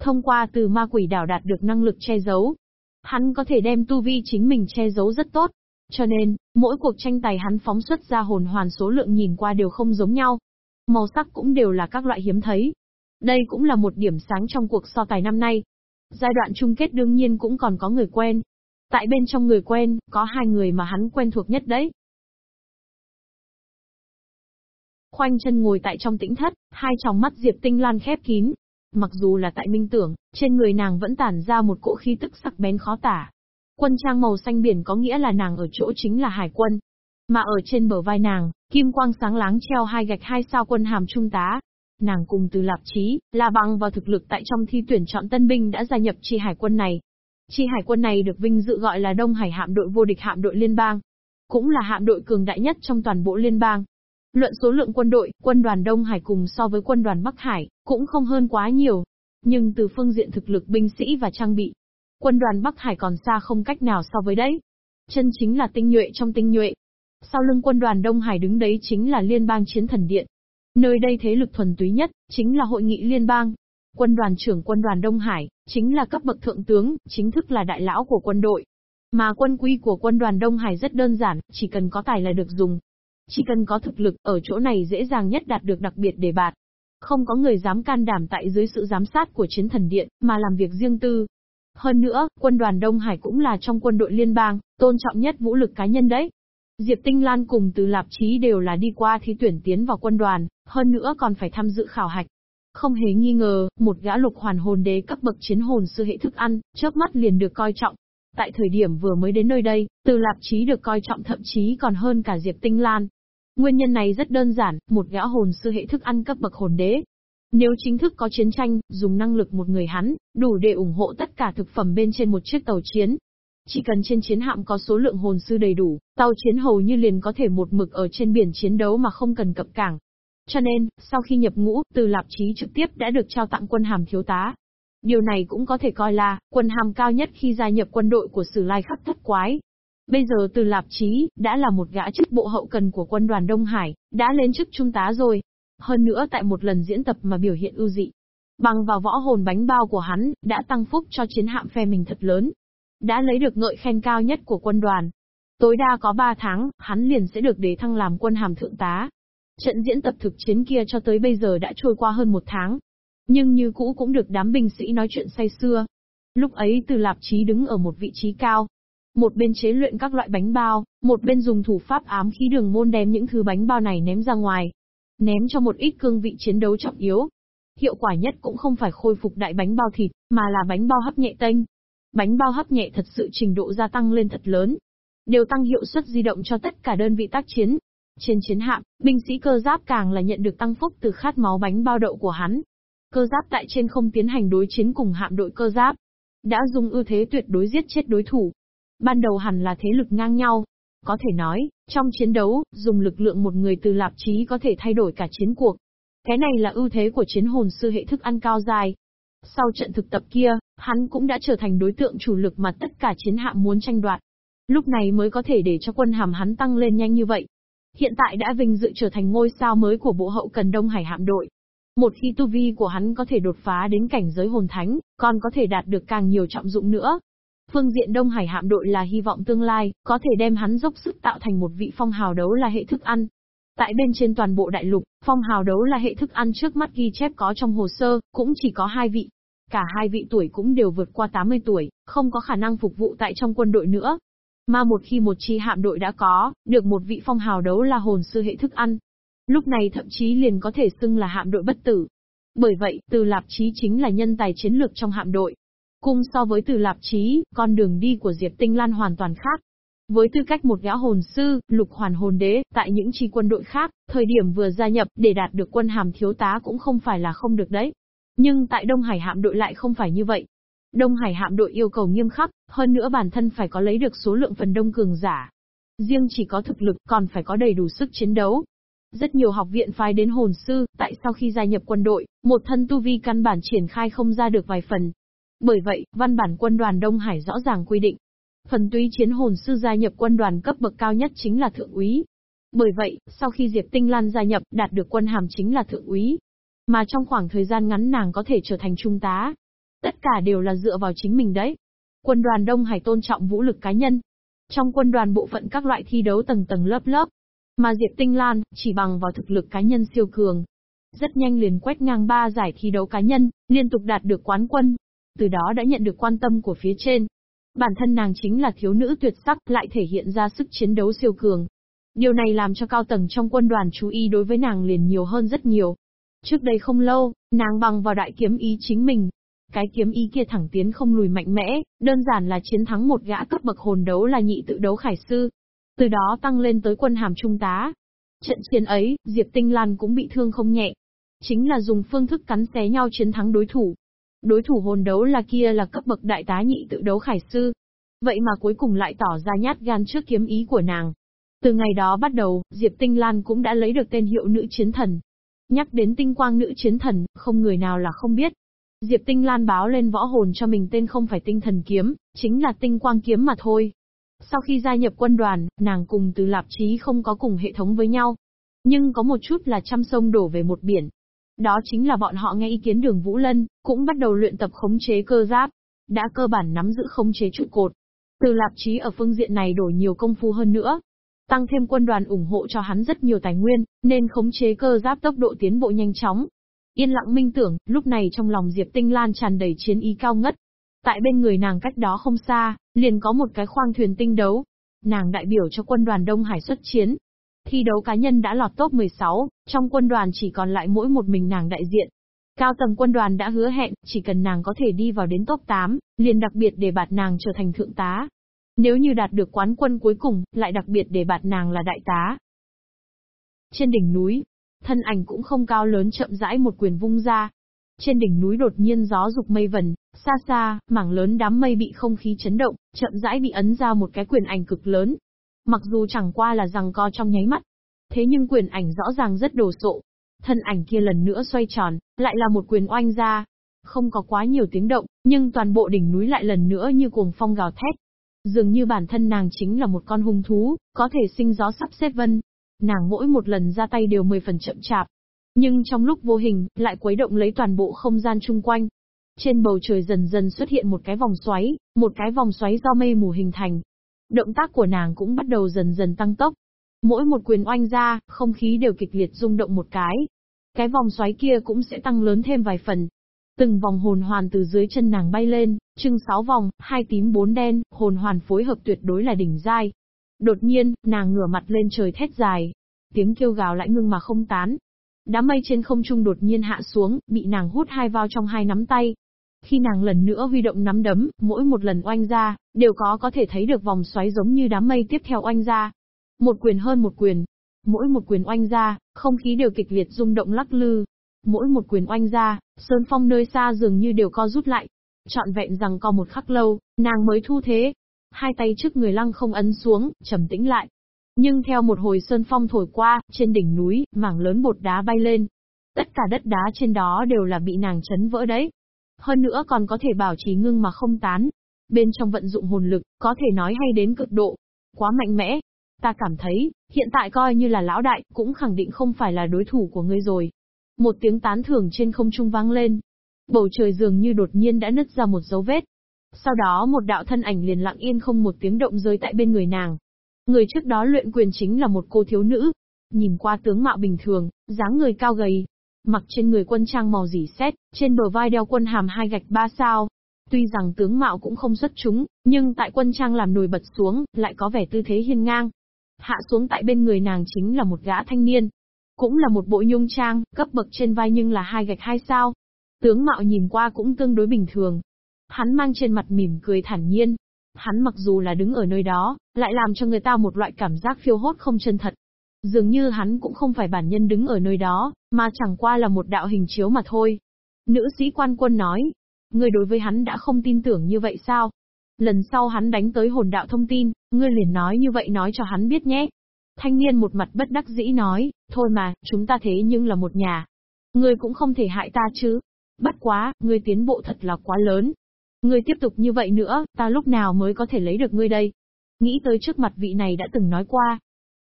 Thông qua từ ma quỷ đảo đạt được năng lực che giấu. Hắn có thể đem tu vi chính mình che giấu rất tốt. Cho nên, mỗi cuộc tranh tài hắn phóng xuất ra hồn hoàn số lượng nhìn qua đều không giống nhau. Màu sắc cũng đều là các loại hiếm thấy. Đây cũng là một điểm sáng trong cuộc so tài năm nay. Giai đoạn chung kết đương nhiên cũng còn có người quen. Tại bên trong người quen, có hai người mà hắn quen thuộc nhất đấy. Khoanh chân ngồi tại trong tĩnh thất, hai tròng mắt Diệp Tinh Lan khép kín. Mặc dù là tại minh tưởng, trên người nàng vẫn tản ra một cỗ khí tức sắc bén khó tả. Quân trang màu xanh biển có nghĩa là nàng ở chỗ chính là hải quân. Mà ở trên bờ vai nàng, kim quang sáng láng treo hai gạch hai sao quân hàm trung tá. Nàng cùng từ lạp trí, là bằng vào thực lực tại trong thi tuyển chọn tân binh đã gia nhập chi hải quân này. Chi hải quân này được vinh dự gọi là Đông Hải hạm đội vô địch hạm đội liên bang. Cũng là hạm đội cường đại nhất trong toàn bộ liên bang. Luận số lượng quân đội, quân đoàn Đông Hải cùng so với quân đoàn Bắc Hải, cũng không hơn quá nhiều. Nhưng từ phương diện thực lực binh sĩ và trang bị, quân đoàn Bắc Hải còn xa không cách nào so với đấy. Chân chính là tinh nhuệ trong tinh nhuệ. Sau lưng quân đoàn Đông Hải đứng đấy chính là Liên bang Chiến Thần Điện. Nơi đây thế lực thuần túy nhất, chính là hội nghị liên bang. Quân đoàn trưởng quân đoàn Đông Hải, chính là cấp bậc thượng tướng, chính thức là đại lão của quân đội. Mà quân quy của quân đoàn Đông Hải rất đơn giản, chỉ cần có tài là được dùng. Chỉ cần có thực lực, ở chỗ này dễ dàng nhất đạt được đặc biệt đề bạt. Không có người dám can đảm tại dưới sự giám sát của chiến thần điện, mà làm việc riêng tư. Hơn nữa, quân đoàn Đông Hải cũng là trong quân đội liên bang, tôn trọng nhất vũ lực cá nhân đấy. Diệp Tinh Lan cùng từ Lạp Chí đều là đi qua thi tuyển tiến vào quân đoàn, hơn nữa còn phải tham dự khảo hạch. Không hề nghi ngờ, một gã lục hoàn hồn đế cấp bậc chiến hồn sư hệ thức ăn, chớp mắt liền được coi trọng. Tại thời điểm vừa mới đến nơi đây, từ lạp chí được coi trọng thậm chí còn hơn cả Diệp Tinh Lan. Nguyên nhân này rất đơn giản, một gã hồn sư hệ thức ăn cấp bậc hồn đế. Nếu chính thức có chiến tranh, dùng năng lực một người hắn, đủ để ủng hộ tất cả thực phẩm bên trên một chiếc tàu chiến. Chỉ cần trên chiến hạm có số lượng hồn sư đầy đủ, tàu chiến hầu như liền có thể một mực ở trên biển chiến đấu mà không cần cập cảng. Cho nên, sau khi nhập ngũ, từ lạp chí trực tiếp đã được trao tặng quân hàm thiếu tá. Điều này cũng có thể coi là, quân hàm cao nhất khi gia nhập quân đội của Sử Lai Khắc Thất Quái. Bây giờ từ lạp chí, đã là một gã chức bộ hậu cần của quân đoàn Đông Hải, đã lên chức trung tá rồi. Hơn nữa tại một lần diễn tập mà biểu hiện ưu dị. Bằng vào võ hồn bánh bao của hắn, đã tăng phúc cho chiến hạm phe mình thật lớn. Đã lấy được ngợi khen cao nhất của quân đoàn. Tối đa có 3 tháng, hắn liền sẽ được đế thăng làm quân hàm thượng tá. Trận diễn tập thực chiến kia cho tới bây giờ đã trôi qua hơn một tháng. Nhưng như cũ cũng được đám binh sĩ nói chuyện say xưa. Lúc ấy từ lạp chí đứng ở một vị trí cao. Một bên chế luyện các loại bánh bao, một bên dùng thủ pháp ám khí đường môn đem những thứ bánh bao này ném ra ngoài. Ném cho một ít cương vị chiến đấu trọng yếu. Hiệu quả nhất cũng không phải khôi phục đại bánh bao thịt, mà là bánh bao hấp nhẹ tênh. Bánh bao hấp nhẹ thật sự trình độ gia tăng lên thật lớn, đều tăng hiệu suất di động cho tất cả đơn vị tác chiến, trên chiến hạm, binh sĩ cơ giáp càng là nhận được tăng phúc từ khát máu bánh bao đậu của hắn. Cơ giáp tại trên không tiến hành đối chiến cùng hạm đội cơ giáp. Đã dùng ưu thế tuyệt đối giết chết đối thủ. Ban đầu hẳn là thế lực ngang nhau. Có thể nói, trong chiến đấu, dùng lực lượng một người từ lạp chí có thể thay đổi cả chiến cuộc. Cái này là ưu thế của chiến hồn sư hệ thức ăn cao dài. Sau trận thực tập kia, hắn cũng đã trở thành đối tượng chủ lực mà tất cả chiến hạm muốn tranh đoạt. Lúc này mới có thể để cho quân hàm hắn tăng lên nhanh như vậy. Hiện tại đã vinh dự trở thành ngôi sao mới của bộ hậu cần Đông Hải hạm đội. Một khi tu vi của hắn có thể đột phá đến cảnh giới hồn thánh, còn có thể đạt được càng nhiều trọng dụng nữa. Phương diện Đông Hải hạm đội là hy vọng tương lai, có thể đem hắn dốc sức tạo thành một vị phong hào đấu là hệ thức ăn. Tại bên trên toàn bộ đại lục, phong hào đấu là hệ thức ăn trước mắt ghi chép có trong hồ sơ, cũng chỉ có hai vị. Cả hai vị tuổi cũng đều vượt qua 80 tuổi, không có khả năng phục vụ tại trong quân đội nữa, mà một khi một chi hạm đội đã có, được một vị phong hào đấu là hồn sư hệ thức ăn. Lúc này thậm chí liền có thể xưng là hạm đội bất tử. Bởi vậy, từ lạp chí chính là nhân tài chiến lược trong hạm đội. Cùng so với từ lạp chí, con đường đi của Diệp Tinh Lan hoàn toàn khác. Với tư cách một gã hồn sư, lục hoàn hồn đế, tại những chi quân đội khác, thời điểm vừa gia nhập để đạt được quân hàm thiếu tá cũng không phải là không được đấy. Nhưng tại Đông Hải hạm đội lại không phải như vậy. Đông Hải hạm đội yêu cầu nghiêm khắc, hơn nữa bản thân phải có lấy được số lượng phần đông cường giả. Riêng chỉ có thực lực còn phải có đầy đủ sức chiến đấu. Rất nhiều học viện phái đến hồn sư, tại sau khi gia nhập quân đội, một thân tu vi căn bản triển khai không ra được vài phần. Bởi vậy, văn bản quân đoàn Đông Hải rõ ràng quy định. Phần túy chiến hồn sư gia nhập quân đoàn cấp bậc cao nhất chính là thượng úy. Bởi vậy, sau khi Diệp Tinh Lan gia nhập, đạt được quân hàm chính là thượng úy. Mà trong khoảng thời gian ngắn nàng có thể trở thành trung tá, Tất cả đều là dựa vào chính mình đấy. Quân đoàn Đông Hải tôn trọng vũ lực cá nhân. Trong quân đoàn bộ phận các loại thi đấu tầng tầng lớp lớp. Mà Diệp Tinh Lan, chỉ bằng vào thực lực cá nhân siêu cường. Rất nhanh liền quét ngang ba giải thi đấu cá nhân, liên tục đạt được quán quân. Từ đó đã nhận được quan tâm của phía trên. Bản thân nàng chính là thiếu nữ tuyệt sắc, lại thể hiện ra sức chiến đấu siêu cường. Điều này làm cho cao tầng trong quân đoàn chú ý đối với nàng liền nhiều hơn rất nhiều. Trước đây không lâu, nàng bằng vào đại kiếm ý chính mình, cái kiếm ý kia thẳng tiến không lùi mạnh mẽ, đơn giản là chiến thắng một gã cấp bậc hồn đấu là nhị tự đấu khải sư. Từ đó tăng lên tới quân hàm trung tá. Trận chiến ấy, Diệp Tinh Lan cũng bị thương không nhẹ. Chính là dùng phương thức cắn xé nhau chiến thắng đối thủ. Đối thủ hồn đấu là kia là cấp bậc đại tá nhị tự đấu khải sư. Vậy mà cuối cùng lại tỏ ra nhát gan trước kiếm ý của nàng. Từ ngày đó bắt đầu, Diệp Tinh Lan cũng đã lấy được tên hiệu nữ chiến thần. Nhắc đến tinh quang nữ chiến thần, không người nào là không biết. Diệp Tinh Lan báo lên võ hồn cho mình tên không phải tinh thần kiếm, chính là tinh quang kiếm mà thôi. Sau khi gia nhập quân đoàn, nàng cùng từ lạp chí không có cùng hệ thống với nhau. Nhưng có một chút là trăm sông đổ về một biển. Đó chính là bọn họ nghe ý kiến đường Vũ Lân, cũng bắt đầu luyện tập khống chế cơ giáp. Đã cơ bản nắm giữ khống chế trụ cột. Từ lạp chí ở phương diện này đổi nhiều công phu hơn nữa. Tăng thêm quân đoàn ủng hộ cho hắn rất nhiều tài nguyên, nên khống chế cơ giáp tốc độ tiến bộ nhanh chóng, Yên lặng minh tưởng, lúc này trong lòng Diệp Tinh Lan tràn đầy chiến ý cao ngất. Tại bên người nàng cách đó không xa, liền có một cái khoang thuyền tinh đấu. Nàng đại biểu cho quân đoàn Đông Hải xuất chiến. Thi đấu cá nhân đã lọt top 16, trong quân đoàn chỉ còn lại mỗi một mình nàng đại diện. Cao tầng quân đoàn đã hứa hẹn, chỉ cần nàng có thể đi vào đến top 8, liền đặc biệt để bạt nàng trở thành thượng tá. Nếu như đạt được quán quân cuối cùng, lại đặc biệt để bạt nàng là đại tá. Trên đỉnh núi, Thân ảnh cũng không cao lớn chậm rãi một quyền vung ra. Trên đỉnh núi đột nhiên gió dục mây vần, xa xa, mảng lớn đám mây bị không khí chấn động, chậm rãi bị ấn ra một cái quyền ảnh cực lớn. Mặc dù chẳng qua là rằng co trong nháy mắt, thế nhưng quyền ảnh rõ ràng rất đồ sộ. Thân ảnh kia lần nữa xoay tròn, lại là một quyền oanh ra. Không có quá nhiều tiếng động, nhưng toàn bộ đỉnh núi lại lần nữa như cuồng phong gào thét. Dường như bản thân nàng chính là một con hung thú, có thể sinh gió sắp xếp vân, Nàng mỗi một lần ra tay đều 10 phần chậm chạp. Nhưng trong lúc vô hình, lại quấy động lấy toàn bộ không gian chung quanh. Trên bầu trời dần dần xuất hiện một cái vòng xoáy, một cái vòng xoáy do mây mù hình thành. Động tác của nàng cũng bắt đầu dần dần tăng tốc. Mỗi một quyền oanh ra, không khí đều kịch liệt rung động một cái. Cái vòng xoáy kia cũng sẽ tăng lớn thêm vài phần. Từng vòng hồn hoàn từ dưới chân nàng bay lên, trưng sáu vòng, hai tím bốn đen, hồn hoàn phối hợp tuyệt đối là đỉnh giai. Đột nhiên, nàng ngửa mặt lên trời thét dài. Tiếng kêu gào lại ngưng mà không tán. Đám mây trên không trung đột nhiên hạ xuống, bị nàng hút hai vào trong hai nắm tay. Khi nàng lần nữa huy động nắm đấm, mỗi một lần oanh ra, đều có có thể thấy được vòng xoáy giống như đám mây tiếp theo oanh ra. Một quyền hơn một quyền. Mỗi một quyền oanh ra, không khí đều kịch liệt rung động lắc lư. Mỗi một quyền oanh ra, sơn phong nơi xa dường như đều co rút lại. Chọn vẹn rằng co một khắc lâu, nàng mới thu thế, hai tay trước người lăng không ấn xuống, trầm tĩnh lại. Nhưng theo một hồi sơn phong thổi qua, trên đỉnh núi, mảng lớn bột đá bay lên. Tất cả đất đá trên đó đều là bị nàng chấn vỡ đấy. Hơn nữa còn có thể bảo trì ngưng mà không tán. Bên trong vận dụng hồn lực, có thể nói hay đến cực độ. Quá mạnh mẽ. Ta cảm thấy, hiện tại coi như là lão đại, cũng khẳng định không phải là đối thủ của ngươi rồi. Một tiếng tán thưởng trên không trung vang lên. Bầu trời dường như đột nhiên đã nứt ra một dấu vết, sau đó một đạo thân ảnh liền lặng yên không một tiếng động rơi tại bên người nàng. Người trước đó luyện quyền chính là một cô thiếu nữ. Nhìn qua tướng mạo bình thường, dáng người cao gầy. Mặc trên người quân trang màu dỉ xét, trên bờ vai đeo quân hàm hai gạch ba sao. Tuy rằng tướng mạo cũng không xuất chúng, nhưng tại quân trang làm nổi bật xuống, lại có vẻ tư thế hiên ngang. Hạ xuống tại bên người nàng chính là một gã thanh niên. Cũng là một bộ nhung trang, cấp bậc trên vai nhưng là hai gạch hai sao. Tướng mạo nhìn qua cũng tương đối bình thường, Hắn mang trên mặt mỉm cười thản nhiên. Hắn mặc dù là đứng ở nơi đó, lại làm cho người ta một loại cảm giác phiêu hốt không chân thật. Dường như hắn cũng không phải bản nhân đứng ở nơi đó, mà chẳng qua là một đạo hình chiếu mà thôi. Nữ sĩ quan quân nói, người đối với hắn đã không tin tưởng như vậy sao? Lần sau hắn đánh tới hồn đạo thông tin, ngươi liền nói như vậy nói cho hắn biết nhé. Thanh niên một mặt bất đắc dĩ nói, thôi mà, chúng ta thế nhưng là một nhà. Ngươi cũng không thể hại ta chứ. Bất quá, ngươi tiến bộ thật là quá lớn. Ngươi tiếp tục như vậy nữa, ta lúc nào mới có thể lấy được ngươi đây? Nghĩ tới trước mặt vị này đã từng nói qua.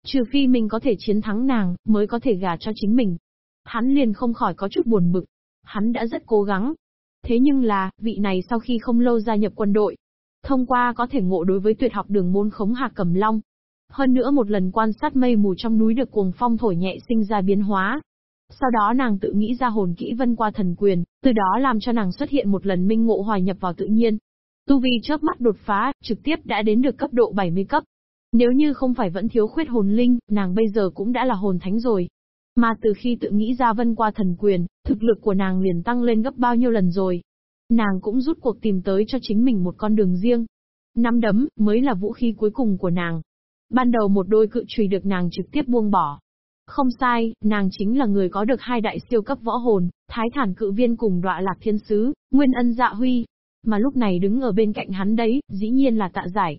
Trừ phi mình có thể chiến thắng nàng, mới có thể gả cho chính mình. Hắn liền không khỏi có chút buồn bực. Hắn đã rất cố gắng. Thế nhưng là, vị này sau khi không lâu gia nhập quân đội, thông qua có thể ngộ đối với tuyệt học đường môn khống hạ cầm long. Hơn nữa một lần quan sát mây mù trong núi được cuồng phong thổi nhẹ sinh ra biến hóa, sau đó nàng tự nghĩ ra hồn kỹ vân qua thần quyền, từ đó làm cho nàng xuất hiện một lần minh ngộ hòa nhập vào tự nhiên. Tu vi chớp mắt đột phá, trực tiếp đã đến được cấp độ 70 cấp. Nếu như không phải vẫn thiếu khuyết hồn linh, nàng bây giờ cũng đã là hồn thánh rồi. Mà từ khi tự nghĩ ra vân qua thần quyền, thực lực của nàng liền tăng lên gấp bao nhiêu lần rồi. Nàng cũng rút cuộc tìm tới cho chính mình một con đường riêng. Năm đấm, mới là vũ khí cuối cùng của nàng. Ban đầu một đôi cự trùy được nàng trực tiếp buông bỏ, không sai, nàng chính là người có được hai đại siêu cấp võ hồn, thái thản cự viên cùng đọa lạc thiên sứ, nguyên ân dạ huy. Mà lúc này đứng ở bên cạnh hắn đấy, dĩ nhiên là tạ giải.